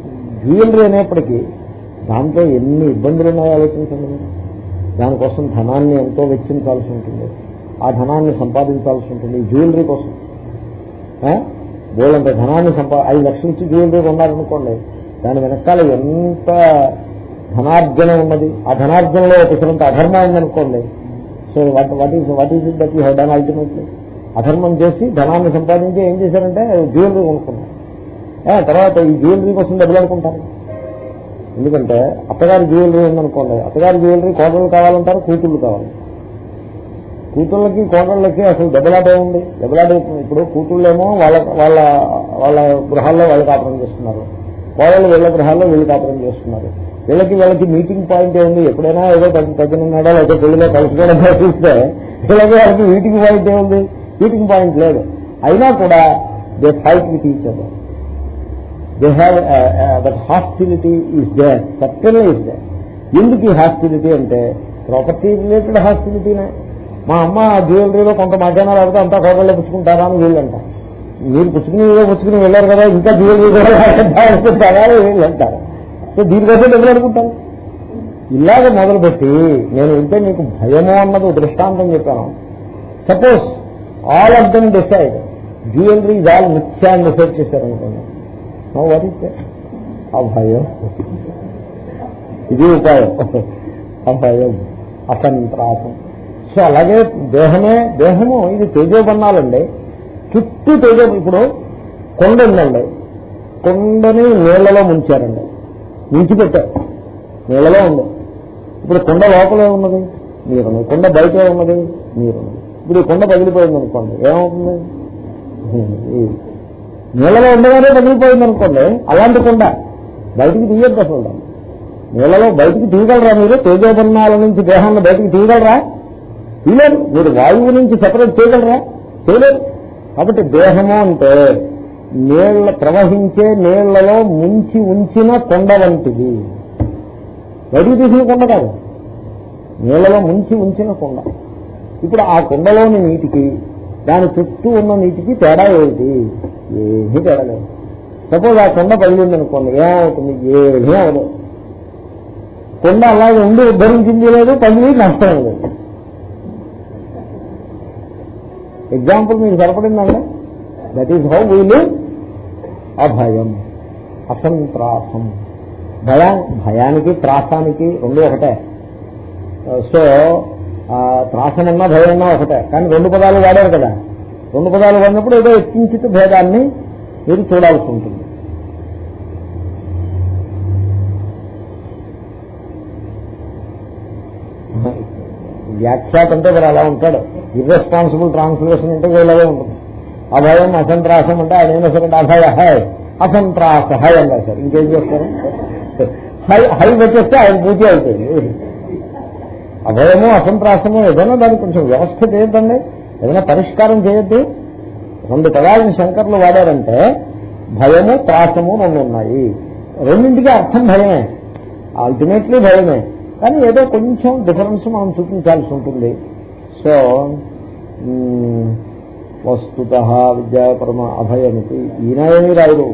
జ్యువెలరీ అనేప్పటికీ దాంతో ఎన్ని ఇబ్బందులు ఉన్నాయో ఆలోచించండి. మీరు దానికోసం ధనాన్ని ఎంతో వెచ్చించాల్సి ఉంటుంది. ఆ ధనాన్ని సంపాదించాల్సి ఉంటుంది. జ్యువెలరీ కోసం. బోలంత ధనాన్ని సంపా ఐదు లక్షల నుంచి జ్యువెలరీ కొన్నారనుకోండి దాని వెనకాల ఎంత ధనార్జన ఉన్నది? ఆ ధనార్జనలో ఒకసారి అధర్మం ఉందనుకోండి so what what is what is it that you had done ultimately అధర్మం చేసి ధనాన్ని సంపాదించి ఏం చేశారంటే జ్యువెలరీ కొనుక్కున్నారు. తర్వాత ఈ జ్యువెలరీ కోసం డబ్బులు అనుకుంటారు. ఎందుకంటే అత్తగారి జ్యువెలరీ ఉందనుకోండి అత్తగారి జ్యువెలరీ కోటలు కావాలంటారు కూతుళ్ళు కావాలి. కూతుళ్ళకి కోడళ్ళకి అసలు దెబ్బలాటే ఉంది. దెబ్బలాట ఇప్పుడు కూతుళ్ళేమో వాళ్ళ వాళ్ళ వాళ్ళ గృహాల్లో వాళ్ళు కాపురం చేస్తున్నారు. కోడళ్ళు వీళ్ళ గృహాల్లో వీళ్ళు కాపురం చేస్తున్నారు. వీళ్ళకి వీళ్ళకి మీటింగ్ పాయింట్ ఏముంది? ఎప్పుడైనా ఏదో తగ్గి తగ్గినాడో లేకపోతే పెళ్ళిలో కలుసుకోవడం చూస్తే వీళ్ళకి వాళ్ళకి మీటింగ్ పాయింట్ ఏముంది? మీటింగ్ పాయింట్ లేదు. అయినా కూడా they fight with each other they have that hostility is they certainly is they ఎందుకు ఈ హాస్టిలిటీ అంటే? ప్రాపర్టీ రిలేటెడ్ హాస్టిలిటీనే మా అమ్మ జ్యువెలరీలో కొంత మధ్యాహ్నం లేకపోతే అంతా కోటల్లో పుచ్చుకుంటారా అని వీళ్ళంట. మీరు పుచ్చుకుని పుచ్చుకుని వెళ్ళారు కదా ఇంకా జ్యువెలరీ కూడా వీళ్ళు అంటారు సో దీనికోసం డబ్బులు అనుకుంటాను ఇలాగ మొదలుపెట్టి నేను ఉంటే మీకు భయము అన్నది దృష్టాంతం చెప్పాను. Suppose all of them decide jewellery is all మిథ్యా అని డిసైడ్ చేశారనుకోండి. నో ఇది ఉపాయం. అభయం అసంత్రాసం సో అలాగే దేహమే దేహము ఇది తేజోబన్నాలండి. చుట్టూ తేజో ఇప్పుడు కొండ ఉందండి కొండని నీళ్ళలో ముంచారండి. ముంచి పెట్టారు నీళ్ళలో ఉంది. ఇప్పుడు కొండ లోపలే ఉన్నది. నీరు కొండ బయటే ఉన్నది. నీరు ఇప్పుడు ఈ కొండ పగిలిపోయింది అనుకోండి ఏమవుతుంది నీళ్ళలో ఉండగానే పగిలిపోయింది అనుకోండి అలాంటి కొండ బయటికి తీయద్దు అసలు. నీళ్ళలో బయటికి తీయగలరా మీరు? తేజోబర్ణాల నుంచి దేహాన్ని బయటికి తీయగలరా? తీయలేరు. మీరు వాయువు నుంచి సెపరేట్ చేయగలరా? చేయలేరు. కాబట్టి దేహము అంటే నీళ్ళ ప్రవహించే నీళ్ళలో ముంచి ఉంచిన కొండ వంటిది. బయటికి తీసిన కొండ కాదు. నీళ్ళలో ముంచి ఉంచిన కొండ. ఇప్పుడు ఆ కొండలోని నీటికి దాని చుట్టూ ఉన్న నీటికి తేడా ఏమిటి? ఏమీ తేడా లేదు. సపోజ్ ఆ కొండ పగిలింది అనుకోండి ఏమవుతుంది? ఏమీ అవ్వదు. కొండ అలాగే ఉండి ఉద్ధరించింది లేదు పగిలి నష్టం లేదు. ఎగ్జాంపుల్ మీకు సరిపడిందండి? దట్ ఈస్ హౌ వీలు అభయం అసంత్రాసం భయా భయానికి త్రాసానికి రెండు ఒకటే. Uh, సో త్రాసనన్నా భయమన్నా ఒకటే. కానీ రెండు పదాలు వాడారు కదా. రెండు పదాలు వాడినప్పుడు ఏదో ఎక్కించిత భేదాన్ని మీరు చూడాల్సి ఉంటుంది. వ్యాఖ్యాత అంటే మరి అలా ఉంటాడు. ఇర్రెస్పాన్సిబుల్ ట్రాన్స్లేషన్ అంటే వీళ్ళదే ఉంటుంది. అభయం అసంత్రాసం అంటే ఆయన ఏమైనా సరే అభయ హై అసంత్రాస హై అన్నారు సార్. ఇంకేం చేస్తారు? హై హై వచ్చేస్తే ఆయన పూజ అవుతుంది అభయము అసంత్రాసము ఏదైనా దాన్ని కొంచెం వ్యవస్థ చేయొద్దండి. ఏదైనా పరిష్కారం చేయొద్దు. రెండు పదాలను శంకర్లు వాడారంటే భయము త్రాసము రెండు ఉన్నాయి. రెండింటికి అర్థం భయమే. అల్టిమేట్లీ భయమే. కానీ ఏదో కొంచెం డిఫరెన్స్ మనం చూపించాల్సి ఉంటుంది. సో వస్తుత విద్యాపరమ అభయమితి. ఈయన ఏమి రాయుడు?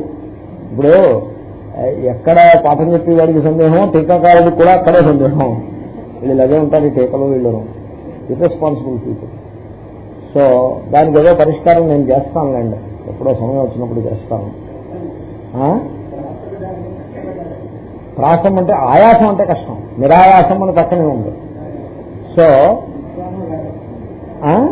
ఇప్పుడు ఎక్కడ పాఠం చెప్పే వాడికి సందేహం టీకాకారుడికి కూడా అక్కడే సందేహం. వీళ్ళు అదే ఉంటారు ఈ టీకలు వీళ్ళు ఇర్రెస్పాన్సిబుల్ పీపుల్ సో దానికి ఏదో పరిష్కారం నేను చేస్తానులేండి. ఎప్పుడో సమయం వచ్చినప్పుడు చేస్తాను. ప్రాసం అంటే ఆయాసం అంటే కష్టం. నిరాయాసం అని పక్కనే ఉంది. సో ఆ?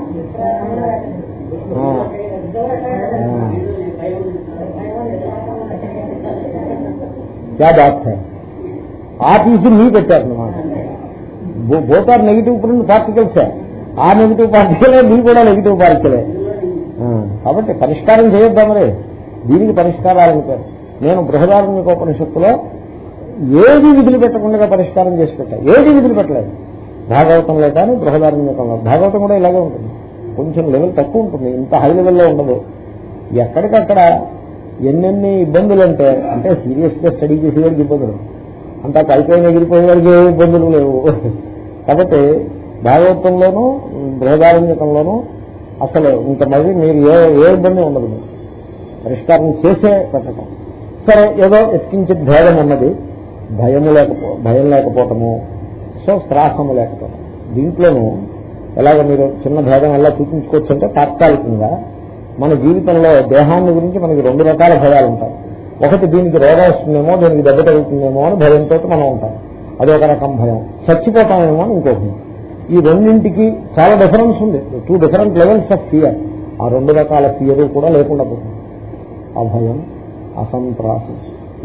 బాత్ హై ఆఫీసు మీ పెట్టారు both are negative print particles ఆ నెగిటివ్ పార్టికలే మీ కూడా నెగిటివ్ పార్టికలే కాబట్టి పరిష్కారం చేయొద్దా మరి? దీనికి పరిష్కారాలు పేరు నేను బృహదారణ్యకోపనిషత్తులో ఏది విధులు పెట్టకుండా పరిష్కారం చేసి పెట్టా. ఏది విధులు పెట్టలేదు భాగవతంలో కానీ బృహదారణ్యకంలో. భాగవతం కూడా ఇలాగే ఉంటుంది. కొంచెం లెవెల్ తక్కువ ఉంటుంది. ఇంత హై లెవెల్లో ఉండదు. ఎక్కడికక్కడ ఎన్నెన్ని ఇబ్బందులు అంటే అంటే సీరియస్గా స్టడీ చేసేవాడికి ఇబ్బందులు. అంతా పైపైన ఎగిరిపోయేవాడికి ఏ ఇబ్బందులు లేవు. కాబట్టి భాగవతంలోనూ బృహదారణ్యకంలోనూ అసలు ఇంత మరి మీరు ఏ ఏ ఇబ్బంది ఉండదు. మీకు. పరిష్కారం చేసే పెట్టడం సరే ఏదో ఎత్కించి భేదం ఉన్నది. భయము లేకపో భయం లేకపోవటము. సో త్రాసము లేకపోవడం దీంట్లోనూ ఎలాగ మీరు చిన్న భేదం ఎలా చూపించుకోవచ్చు అంటే తాత్కాలికంగా మన జీవితంలో దేహాన్ని గురించి మనకి రెండు రకాల భయాలు ఉంటాయి ఒకటి దీనికి రోగం వస్తుందేమో దీనికి దెబ్బ తగులుతుందేమో అని భయంతో మనం ఉంటాం. అదొక రకం భయం. చచ్చిపోతామేమో అని ఇంకో భయం. ఈ రెండింటికి చాలా డిఫరెన్స్ ఉంది. Two different levels of fear ఆ రెండు రకాల ఫియర్ కూడా లేకుండా పోతుంది. అభయం అసంత్రాసం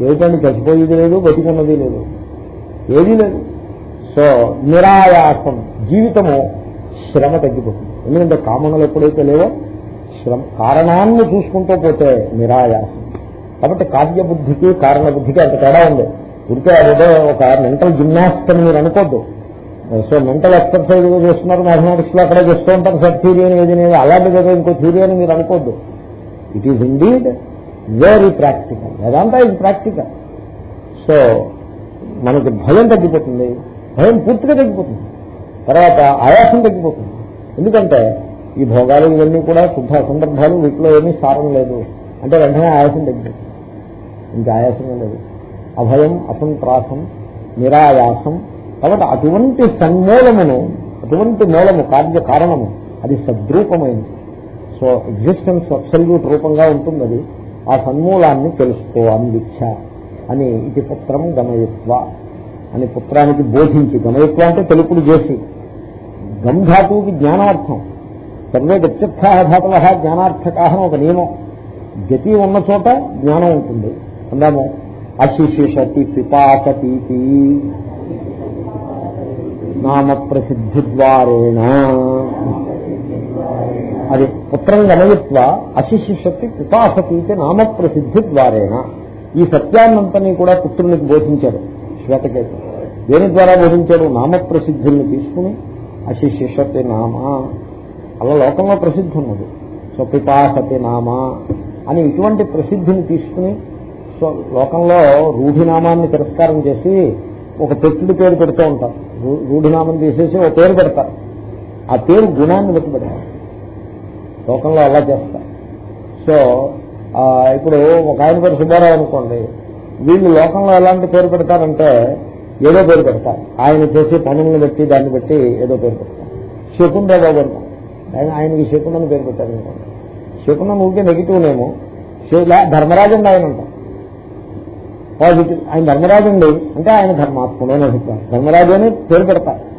ఏమిటండి చచ్చిపోయేది లేదు బతికున్నది లేదు? ఏదీ లేదు. సో నిరాయాసం జీవితము శ్రమ తగ్గిపోతుంది. ఎందుకంటే కామనలు ఎప్పుడైతే లేవో శ్రమ కారణాన్ని చూసుకుంటూ పోతే నిరాయాసం. కాబట్టి కావ్యబుద్ధికి కారణబుద్ధికి అంత తేడా ఉంది ఉంటే అదేదో ఒక మెంటల్ జిమ్నాస్ట్ అని మీరు అనుకోద్దు. సో మెంటల్ ఎక్సర్సైజ్ చేస్తున్నారు మ్యాథమెటిక్స్లో అక్కడ చేస్తూ ఉంటారు సార్ థీరీ అని ఏది అనేది అలాంటిది ఏదో ఇంకో థీరీ అని మీరు అనుకోద్దు. It is indeed very practical అదంతా ఇది ప్రాక్టికల్ సో మనకి భయం తగ్గిపోతుంది. భయం పూర్తిగా తగ్గిపోతుంది. తర్వాత ఆయాసం తగ్గిపోతుంది. ఎందుకంటే ఈ భోగాలు ఇవన్నీ కూడా శుద్ధ సందర్భాలు వీటిలో ఏమీ సారం లేదు. అంటే వెంటనే ఆయాసం తగ్గిపోతుంది. ఇంకా ఆయాసమే లేదు. అభయం అసంత్రాసం నిరాయాసం. కాబట్టి అటువంటి సన్మూలమును అటువంటి మూలము కార్య కారణము అది సద్రూపమైంది. సో ఎగ్జిస్టెన్స్ అబ్సల్యూట్ రూపంగా ఉంటుంది అది ఆ సన్మూలాన్ని తెలుసుకో అందిచ్చ అని ఇది పుత్రం గమయత్వ అని పుత్రానికి బోధించి గమయత్వ అంటే తెలుపుడు చేసి. గంధాతువుకి జ్ఞానార్థం. సర్వే గత్యర్థ ధాతవ జ్ఞానార్థకాహం ఒక నియమం. గతి ఉన్న చోట జ్ఞానం ఉంటుంది. అందాము అశిశిషతి పిపాసతీతి నామ ప్రసిద్ధి ద్వారేణ అది పుత్రం గమయత్వ అశిశిషతి పిపాసతీతి నామ ప్రసిద్ధి ద్వారేణ ఈ సత్యాన్నంతని కూడా పుత్రునికి బోధించాడు శ్వేతకేతు. దేని ద్వారా బోధించాడు నామ ప్రసిద్ధుల్ని తీసుకుని అశిశిషతి నామ. అలా లోకంలో ప్రసిద్ధి ఉన్నది. సో పిపాసతి నామ అని ఇటువంటి ప్రసిద్ధిని తీసుకుని లోకంలో రూఢినామాన్ని తిరస్కారం చేసి ఒక పెట్టుడు పేరు పెడుతూ ఉంటారు. రూఢినామం తీసేసి ఒక పేరు పెడతారు. ఆ పేరు గుణాన్ని బట్టి పెడతారు. లోకంలో అలా చేస్తారు. సో ఆ, ఇప్పుడు ఒక ఆయన పేరు సుబ్బారావు అనుకోండి. వీళ్ళు లోకంలో ఎలాంటి పేరు పెడతారంటే ఏదో పేరు పెడతారు. ఆయన చేసే పనులను బట్టి దాన్ని బట్టి ఏదో పేరు పెడతారు. శకుండరావు బాబు ఆయన ఆయనకి శకుండని పేరు పెట్టారు అనుకోండి. శకుండం ఊరికే నెగిటివ్ నేమో. ధర్మరాజు అండి ఆయన ఉంటాం పాజిటివ్ ఆయన ధర్మరాజు అండి. అంటే ఆయన ధర్మాత్ముడు అని అభిప్రాయం. ధర్మరాజు అని పేరు పెడతారు.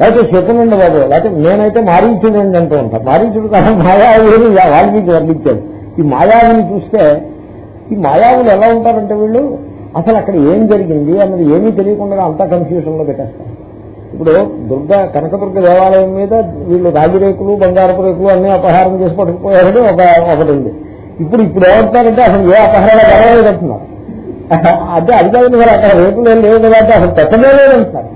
లేకపోతే శకునుండి బాబు. లేకపోతే నేనైతే మారీచుడు అండి అంటూ ఉంటాను మారీచుడు కాదు మాయావులు వాల్మీకి వర్ణించాడు. ఈ మాయావిని చూస్తే ఈ మాయావులు ఎలా ఉంటారంటే వీళ్ళు అసలు అక్కడ ఏం జరిగింది అన్నది ఏమీ తెలియకుండా అంతా కన్ఫ్యూజన్లో పెట్టేస్తారు. ఇప్పుడు దుర్గ కనకదుర్గ దేవాలయం మీద వీళ్ళు రాగి రేకులు బంగారపు రేకులు అన్ని అపహారం చేసి పట్టుకుపోయారని ఒక ఒకటి ఉంది. ఇప్పుడు ఇప్పుడు ఏమంటారంటే అసలు ఏ అపహారాలు జరగలేదు అంటున్నారు అదే అధికారులు కాదు మరి అక్కడ రేకులు ఏం లేవు కదా అంటే అసలు పెట్టనే లేదంటారు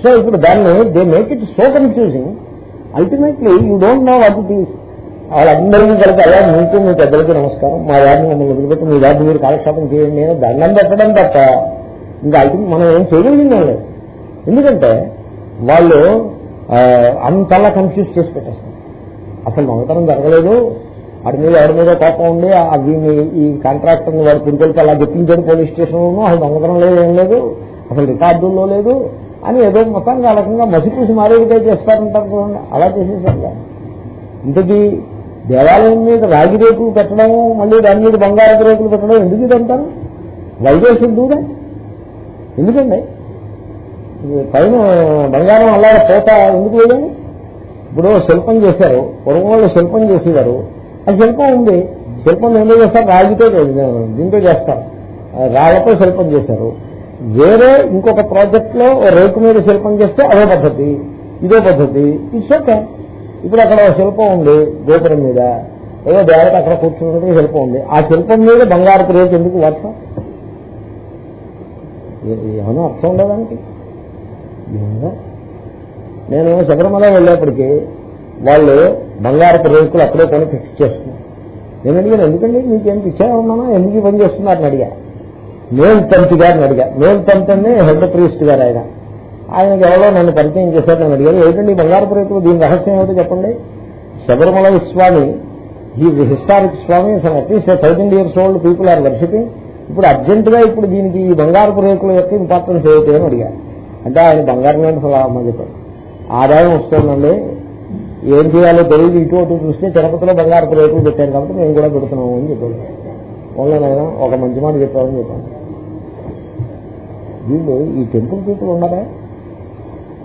సో ఇప్పుడు దాన్ని they make it so confusing ultimately you don't know what it is వాళ్ళందరికీ కలిపి అలా మీకు మీ పెద్దలకి నమస్కారం. మా వాడిని మమ్మల్ని వదిలిపెట్టి మీ వాడిని మీరు కాలక్షేపం చేయండి నేను దండం పెట్టడం తప్ప ఇంకా అల్టిమేట్ మనం ఏం చేయగలిగిందే లేదు ఎందుకంటే వాళ్ళు అంతలా కన్ఫ్యూజ్ చేసి పెట్టేస్తారు. అసలు దొంగతనం జరగలేదు. వాడి మీద ఎవరి మీద కోపం ఉండి ఆ వీని ఈ కాంట్రాక్టర్ని వాడు పురికెళ్తే అలా చెప్పించాడు పోలీస్ స్టేషన్లోనూ అసలు దొంగతనం లేదు ఏం లేదు అసలు రికార్డుల్లో లేదు అని ఏదో మొత్తానికి ఆ రకంగా మసిపూసి మారేదిగా చేస్తారంటారు చూడండి. అలా చేసేసారు ఇంతకీ దేవాలయం మీద రాగి రేకులు పెట్టడం మళ్ళీ దాని మీద బంగారపు రేకులు పెట్టడం ఎందుకు ఇదంటారు వైదేశుడుగా ఎందుకండి? పైన బంగారం అలా పోత ఎందుకు లేదండి? ఇప్పుడు శిల్పం చేశారు పూర్వం వాళ్ళు శిల్పం చేసేవారు. శిల్పం ఉంది. శిల్పం ఎందుకు చేస్తారు? రాగితో దీంతో చేస్తారు. రాళ్ళతో శిల్పం చేశారు. వేరే ఇంకొక ప్రాజెక్ట్లో రేకు మీద శిల్పం చేస్తే అదో పద్ధతి ఇదో పద్ధతి. ఇట్స్ ఓకే ఇప్పుడు అక్కడ శిల్పం ఉంది గోపురం మీద. ఏదో దేవత అక్కడ కూర్చున్నట్టు శిల్పం ఉంది. ఆ శిల్పం మీద బంగారపు రేకు ఎందుకు వర్షం ఏమైనా అర్థం ఉండదానికి నేను శబరిమల వెళ్ళేప్పటికీ వాళ్ళు బంగారపు రేకులు అప్పుడే కొని ఫిక్స్ చేస్తుంది నేను అడిగాను ఎందుకండి? మీకేం పిచ్చా ఉన్నానా? ఎందుకు పని చేస్తున్నారని అడిగా. మేల్ తంతి గారిని అడిగా. మేల్ తంతి హెడ్ ప్రీస్ట్ గారు ఆయన. ఆయనకి ఎవరో నన్ను పరిచయం చేశారని అడిగారు. ఏంటండి బంగారపు రేకులు? దీని రహస్యం ఏమిటో చెప్పండి. శబరిమల స్వామి ఈ historic Swamy at least thousand years old people are worshipping ఇప్పుడు అర్జెంట్గా ఇప్పుడు దీనికి ఈ బంగారపు రేకుల యొక్క ఇంపార్టెన్స్ ఏమిటి? అని అడిగారు అంటే ఆయన బంగారం లాంటి అమ్మ చెప్పాడు. ఆదాయం వస్తుందండి. ఏం చేయాలో తెలియదు ఇటు అటు చూస్తే తిరుపతిలో బంగారపు రేట్లు పెట్టాను కాబట్టి మేము కూడా పెడుతున్నాము అని చెప్పాడు ఓన్లైనా ఒక మంచి మాట చెప్పామని చెప్పాను. వీళ్ళు ఈ టెంపుల్ పీపుల్ ఉన్నారా?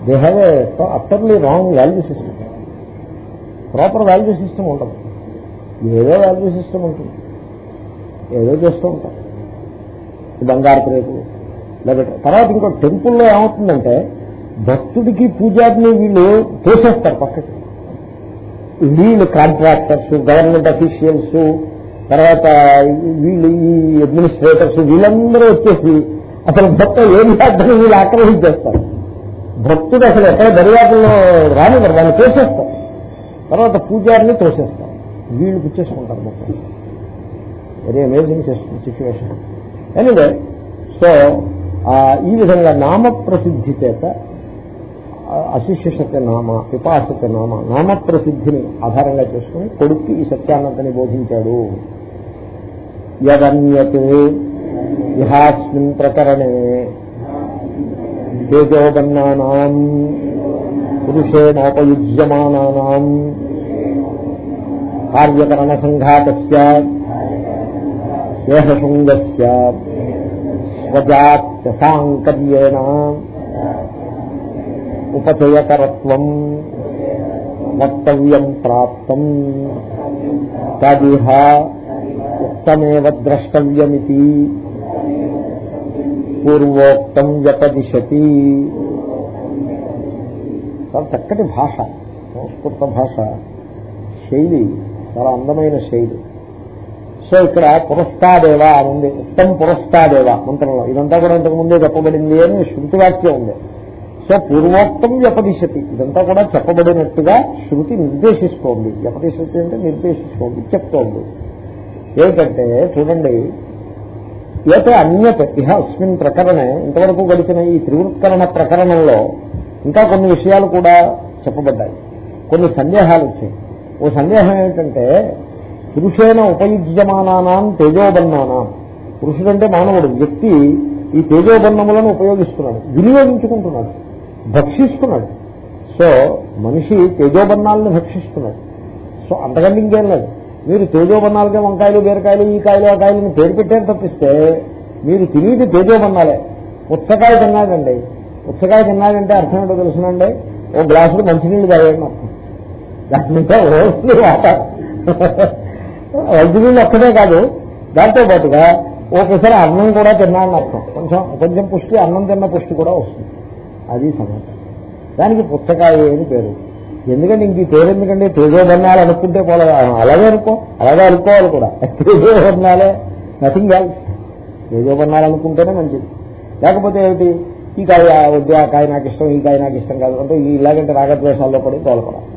They have a utterly wrong value system proper value system ఉండదు ఏదో వాల్యూ సిస్టమ్ ఉంటుంది. ఏదో చేస్తూ ఉంటారు. బంగారపు రేపు లేకపోతే తర్వాత ఇంకో టెంపుల్లో ఏమవుతుందంటే భక్తుడికి పూజారిని వీళ్ళు తోసేస్తారు పక్కకి. లీన్ కాంట్రాక్టర్స్ గవర్నమెంట్ అఫీషియల్స్ తర్వాత వీళ్ళు ఈ అడ్మినిస్ట్రేటర్స్ వీళ్ళందరూ వచ్చేసి అసలు భక్త ఏం అర్థం వీళ్ళు ఆక్రమించేస్తారు. భక్తుడు అసలు ఎక్కడ దర్యాపుల్లో రానివ్వరు వాళ్ళు తోసేస్తారు. తర్వాత పూజారిని తోసేస్తారు. వీళ్ళు పుచ్చేసుకుంటారు మొత్తం very amazing situation anyway so ఈ విధంగా నామ ప్రసిద్ధి చేత అశిష్యసత్య నామ పిపాసత్య నామ నామ ప్రసిద్ధిని ఆధారంగా చేసుకుని కొడుక్కి ఈ సత్యానంతని బోధించాడు. యదన్యతే ఇహాస్మిన్ ప్రకరణే తేజోబన్నానాం పురుషేణోపయుజ్యమానానాం కార్యకరణ సంఘాతస్య దేహశృంగస్య స్వజాత్యసాంకర్యేణ ఉపచయకరత్వం వక్తవ్యం ప్రాప్తం. తదిహ ఉత్తమేవ ద్రష్టవ్యమితి. పూర్వోక్తం వ్యపదిశతి. చాలా చక్కటి భాష సంస్కృత భాష శైలి చాలా అందమైన శైలి. సో ఇక్కడ పురస్తాదేవ అని ఉంది. ఉత్తం పురస్తాదేవ మంత్రంలో. ఇదంతా కూడా ఇంతకు ముందే చెప్పబడింది అని శృతివాక్యం ఉంది. సో పూర్వోక్తం వ్యపదిశతి. ఇదంతా కూడా చెప్పబడినట్టుగా శృతి నిర్దేశిస్తోంది. వ్యపదిశతి అంటే నిర్దేశిస్తోంది చెప్తోంది. ఏమిటంటే చూడండి ఏతే అన్యత ఇహ అస్మిన్ ప్రకరణే ఇంతవరకు గడిచిన ఈ త్రివృత్కరణ ప్రకరణంలో ఇంకా కొన్ని విషయాలు కూడా చెప్పబడ్డాయి. కొన్ని సందేహాలు వచ్చాయి. ఓ సందేహం ఏమిటంటే పురుషేణ ఉపయుజ్యమానానాం తేజోబన్నానాం. పురుషుడంటే మానవుడు వ్యక్తి ఈ తేజోబన్నములను ఉపయోగిస్తున్నాడు వినియోగించుకుంటున్నాడు. భక్షిస్తున్నాడు సో మనిషి తేజోబన్నాలను భక్షిస్తున్నాడు సో అంతకంటే ఇంకేం లేదు. మీరు తేజోబన్నాలకే వంకాయలు బీరకాయలు ఈ కాయలు ఆ కాయలు పేరు పెట్టారు తప్పిస్తే మీరు తినేది తేజోబన్నాలే. పుచ్చకాయ తిన్నాడండి. పుచ్చకాయ తిన్నాడంటే అర్థం ఏంటో తెలుసునండి? ఓ గ్లాసులు మంచినీళ్ళు తాగాడు. అర్థం దాని మీద వైద్యులు వాటర్ ఒక్కటే కాదు. దాంతో పాటుగా ఒకసారి అన్నం కూడా తిన్నాడని అర్థం. కొంచెం కొంచెం పుష్టి అన్నం తిన్న పుష్టి కూడా వస్తుంది. అది సమాచారం దానికి పుచ్చకాయ అని పేరు. ఎందుకంటే ఇంక ఈ పేరు ఎందుకంటే తేజోబన్నాలు అనుకుంటే పోలే. అలాగే అనుకో అలాగే అనుకోవాలి కూడా. తేజోబన్నాలే నథింగ్ ఎల్స్ తేజోబన్నాలు అనుకుంటేనే మంచిది. లేకపోతే ఏమిటి? ఈ కాయ వద్దు ఆ కాయ నాకు ఇష్టం ఈ కాయ నాకు ఇష్టం కాదు. అంటే ఈ ఇలాగంటే రాగద్వేషాల్లో పడి తోలపడాలి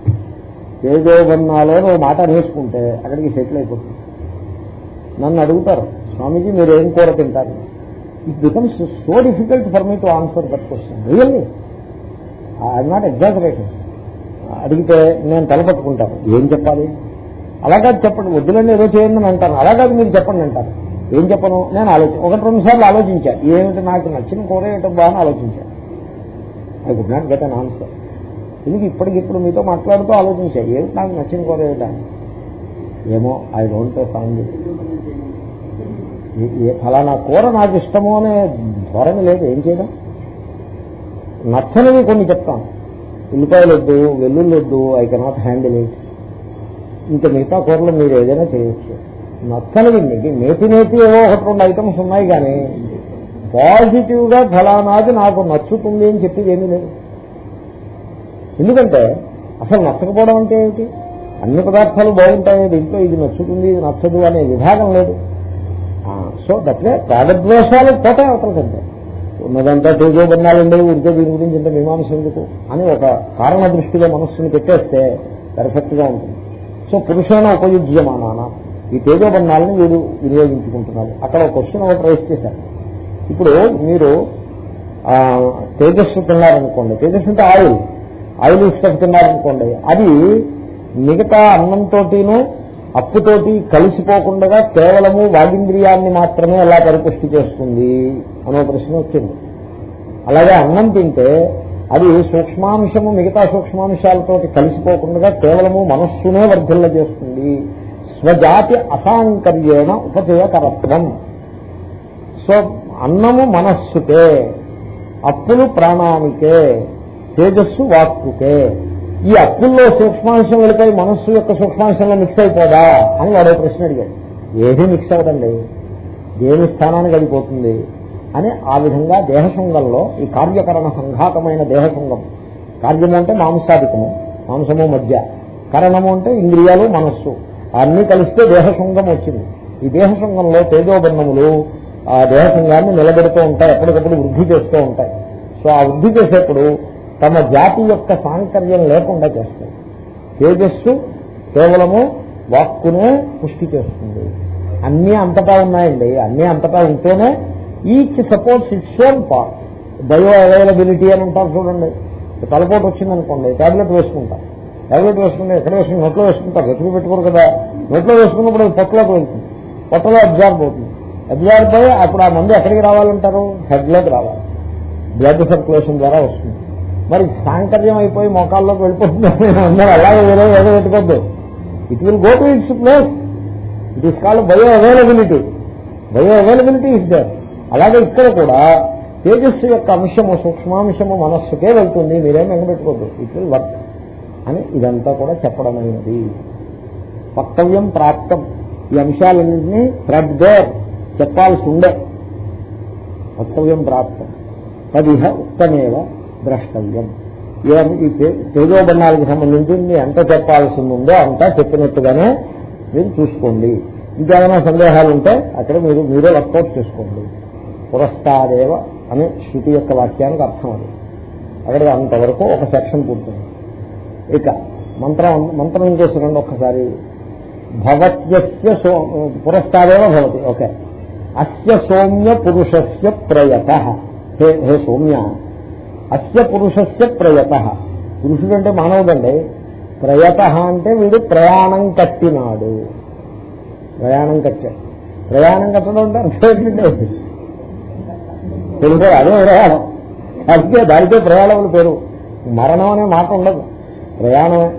తేజోబన్నాలో నువ్వు మాట నేర్చుకుంటే అక్కడికి సెటిల్ అయిపోతుంది. నన్ను అడుగుతారు స్వామీజీ మీరు ఏం కూర తింటారు? It becomes so difficult for me to answer that question really I'm not exaggerating అడిగితే నేను తలపట్టుకుంటాను. ఏం చెప్పాలి? అలాగా చెప్పండి. వద్దులండి ఏదో చేయండి అని అంటాను. అలాగా మీరు చెప్పండి అంటారు. ఏం చెప్పను? నేను ఆలోచి ఒకటి రెండు సార్లు ఆలోచించా. ఏమిటి నాకు నచ్చిన కూర ఏంటో బాగా ఆలోచించా. I could not get an answer ఎందుకు ఇప్పటికిప్పుడు మీతో మాట్లాడుతూ ఆలోచించా? ఏమిటి నాకు నచ్చిన కూర ఏమిటా ఏమో ఐ డోంట్ ఫైండ్ ఫలానా కూర నాకు ఇష్టము అనే ధోరణి లేదు. ఏం చేయడం? నచ్చనివి కొన్ని చెప్తాం. ఉల్లిపాయలు వద్దు వెల్లుల్లి వద్దు ఐ కెనాట్ హ్యాండిల్ ఇట్. ఇంకా మిగతా కూరలు మీరు ఏదైనా చేయొచ్చు. నచ్చనివి నేతి నేతి ఏవో ఒకటి రెండు ఐటమ్స్ ఉన్నాయి కానీ పాజిటివ్గా ఫలానాది నాకు నచ్చుతుంది అని చెప్పేది ఏమీ లేదు. ఎందుకంటే అసలు నచ్చకపోవడం అంటే ఏమిటి? అన్ని పదార్థాలు బాగుంటాయి దీంట్లో ఇది నచ్చుతుంది ఇది నచ్చదు అనే విభాగం లేదు. సో దట్లే రాగద్వేషాలు పోతే అవతలకంటే ఉన్నదంతా తేజోబన్నాలండి ఉంటే దీని గురించి ఇంత మీమాంస ఎందుకు అని ఒక కారణ దృష్టిలో మనస్సుని పెట్టేస్తే పర్ఫెక్ట్గా ఉంటుంది. సో పురుషైన ఉపయుజ్యమానాన ఈ తేజోబన్నాలని వీరు వినియోగించుకుంటున్నారు. అక్కడ ఒక క్వశ్చన్ ఒకటి రైస్ చేశారు. ఇప్పుడు మీరు తేజస్సు తిన్నారనుకోండి తేజస్సు అంటే ఆయిల్ ఆయిల్ ఇష్టం తిన్నారనుకోండి అది మిగతా అన్నంతోటిను అప్పుతోటి కలిసిపోకుండా కేవలము వాగింద్రియాన్ని మాత్రమే ఎలా పరిపుష్టి చేస్తుంది అనే ప్రశ్న వచ్చింది. అలాగే అన్నం తింటే అది సూక్ష్మాంశము మిగతా సూక్ష్మాంశాలతో కలిసిపోకుండా కేవలము మనస్సునే వర్ధిల్ల చేస్తుంది. స్వజాతి అసాంకర్యేణ ఉపజయకరత్వం. సో అన్నము మనస్సుకే అప్పులు ప్రాణానికే తేజస్సు వాక్కుకే. ఈ అప్పుల్లో సూక్ష్మాంశం వెళితే మనస్సు యొక్క సూక్ష్మాంశంలో మిక్స్ అయిపోదా? అని వాడో ప్రశ్న అడిగాడు. ఏది మిక్స్ అవ్వదండి దేని స్థానానికి అది పోతుంది? అని ఆ విధంగా దేహశృంగంలో ఈ కార్యకరణ సంఘాతమైన దేహశృంగం. కార్యము అంటే మాంసాధికము మాంసము మధ్య. కరణము అంటే ఇంద్రియాలు మనస్సు. అన్నీ కలిస్తే దేహశృంగం వచ్చింది. ఈ దేహశృంగంలో తేజోబన్నములు ఆ దేహశృంగాన్ని నిలబెడుతూ ఉంటాయి ఎప్పటికప్పుడు వృద్ధి చేస్తూ ఉంటాయి. సో ఆ వృద్ధి చేసేప్పుడు తమ జాతి యొక్క సాంకర్యం లేకుండా చేస్తాయి తేజస్సు కేవలము వాక్కునే పుష్టి చేస్తుంది. అన్నీ అంతటా ఉన్నాయండి. అన్నీ అంతటా ఉంటేనే each supports its own part bioavailability అని అంటారు చూడండి. తలపోటు వచ్చిందనుకోండి ట్యాబ్లెట్ వేసుకుంటాం ట్యాబ్లెట్ వేసుకుంటే ఎక్కడ వేసుకుని నోట్లో వేసుకుంటారు. వెతుకు పెట్టుకోరు కదా. నోట్లో వేసుకున్నప్పుడు అది పొట్టలోకి వెళ్తుంది. పొట్టలో అబ్జార్బ్ అవుతుంది. అబ్జార్బ్ అయ్యి అప్పుడు ఆ మందు ఎక్కడికి రావాలంటారు? హెడ్లోకి రావాలి. బ్లడ్ సర్క్యులేషన్ ద్వారా వస్తుంది. మరి సాంకర్యం అయిపోయి మోకాల్లోకి వెళ్ళిపోతుంది అందరూ అలాగే వేరే ఏదో పెట్టుకోద్దు. It will go to its place it is called bioavailability bioavailability is there అలాగే ఇక్కడ కూడా తేజస్సు యొక్క అంశము సూక్ష్మాంశము మనస్సుకే వెళ్తుంది. మీరేం వెంగబెట్టుకోద్దు ఇట్ విల్ వర్క్ అని ఇదంతా కూడా చెప్పడమైనది వక్తవ్యం ప్రాప్తం. ఈ అంశాలన్నింటినీ థ్రెడ్ దేర్ చెప్పాల్సి ఉండే. వక్తవ్యం ప్రాప్తం. తదిహ ఉత్తమేవ ద్రష్టవ్యం. ఈ తేజోబంధాలకు సంబంధించి ఎంత చెప్పాల్సి ఉందో అంతా చెప్పినట్టుగానే మీరు చూసుకోండి. ఇంకేమైనా సందేహాలు ఉంటే అక్కడ మీరు మీరే వర్కౌట్ చేసుకోండి. పురస్కారేవ అనే శృతి యొక్క వాక్యానికి అర్థం అది. అక్కడ అంతవరకు ఒక సెక్షన్ పూర్తయింది. ఇక మంత్రం మంత్రం ఏం రండి ఒక్కసారి? భవత్యస్య సో భవతి. ఓకే. అస్య సౌమ్య పురుషస్య ప్రయత. హే హే సౌమ్య. అస్య పురుషస్య ప్రయత. పురుషుడు అంటే మానవుడండి. ప్రయత అంటే వీడు ప్రయాణం కట్టినాడు. ప్రయాణం కట్టాడు ప్రయాణం కట్టడం అంటే అర్థం ఏంటంటే తెలుసు అదే ప్రయాణం. అందుకే దానికే ప్రయాణములు పేరు. మరణం అనే మాట ఉండదు. ప్రయాణమే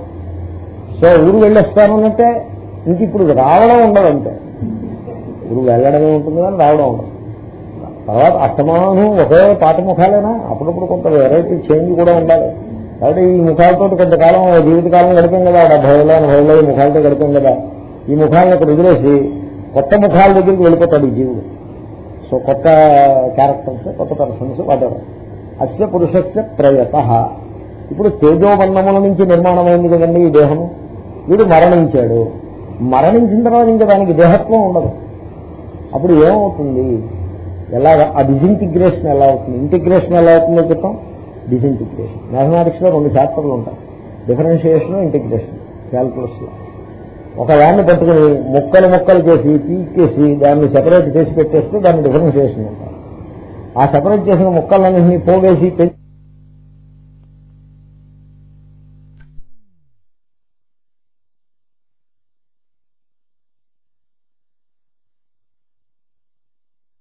సో ఊరు వెళ్ళొస్తానన్నట్టే ఇంక ఇప్పుడు రావడం ఉండదు అంతే ఊరు వెళ్ళడమే ఉంటుంది కానీ రావడం ఉండదు. తర్వాత అస్తమానం ఒకే పాత ముఖాలేనా అప్పుడప్పుడు కొంత వెరైటీ చేంజ్ కూడా ఉండాలి. కాబట్టి ఈ ముఖాలతో కొంతకాలం జీవితకాలం గడిపాం కదా డెబ్బై ఏళ్ళ ఎనభై ఏళ్ళ ఈ ముఖాలతో గడిపాం కదా. ఈ ముఖాలను ఇక్కడ వదిలేసి కొత్త ముఖాల దగ్గరికి వెళ్ళిపోతాడు ఈ జీవుడు. సో కొత్త క్యారెక్టర్స్ కొత్త పర్సన్స్ వాటెవర్ అస్య పురుషస్య ప్రయత ఇప్పుడు తేజోవర్ణముల నుంచి నిర్మాణమైంది కదండి ఈ దేహము. వీడు మరణించాడు. మరణించిన తర్వాత ఇంకా దానికి దేహత్వం ఉండదు. అప్పుడు ఏమవుతుంది? ఎలా ఆ డిజింటిగ్రేషన్ ఎలా అవుతుంది? ఇంటిగ్రేషన్ ఎలా అవుతుందో చెప్తాం డిజింటిగ్రేషన్ మ్యాథమెటిక్స్లో రెండు చాప్టర్లు ఉంటాయి. డిఫరెన్షియేషన్ ఇంటిగ్రేషన్ క్యాల్కులస్లో. ఒక దాన్ని పట్టుకుని ముక్కలు ముక్కలు చేసి పీకేసి దాన్ని సెపరేట్ చేసి పెట్టేస్తే దాన్ని డిఫరెన్షియేషన్ అంటారు ఆ సెపరేట్ చేసిన ముక్కలన్నింటినీ పోగేసి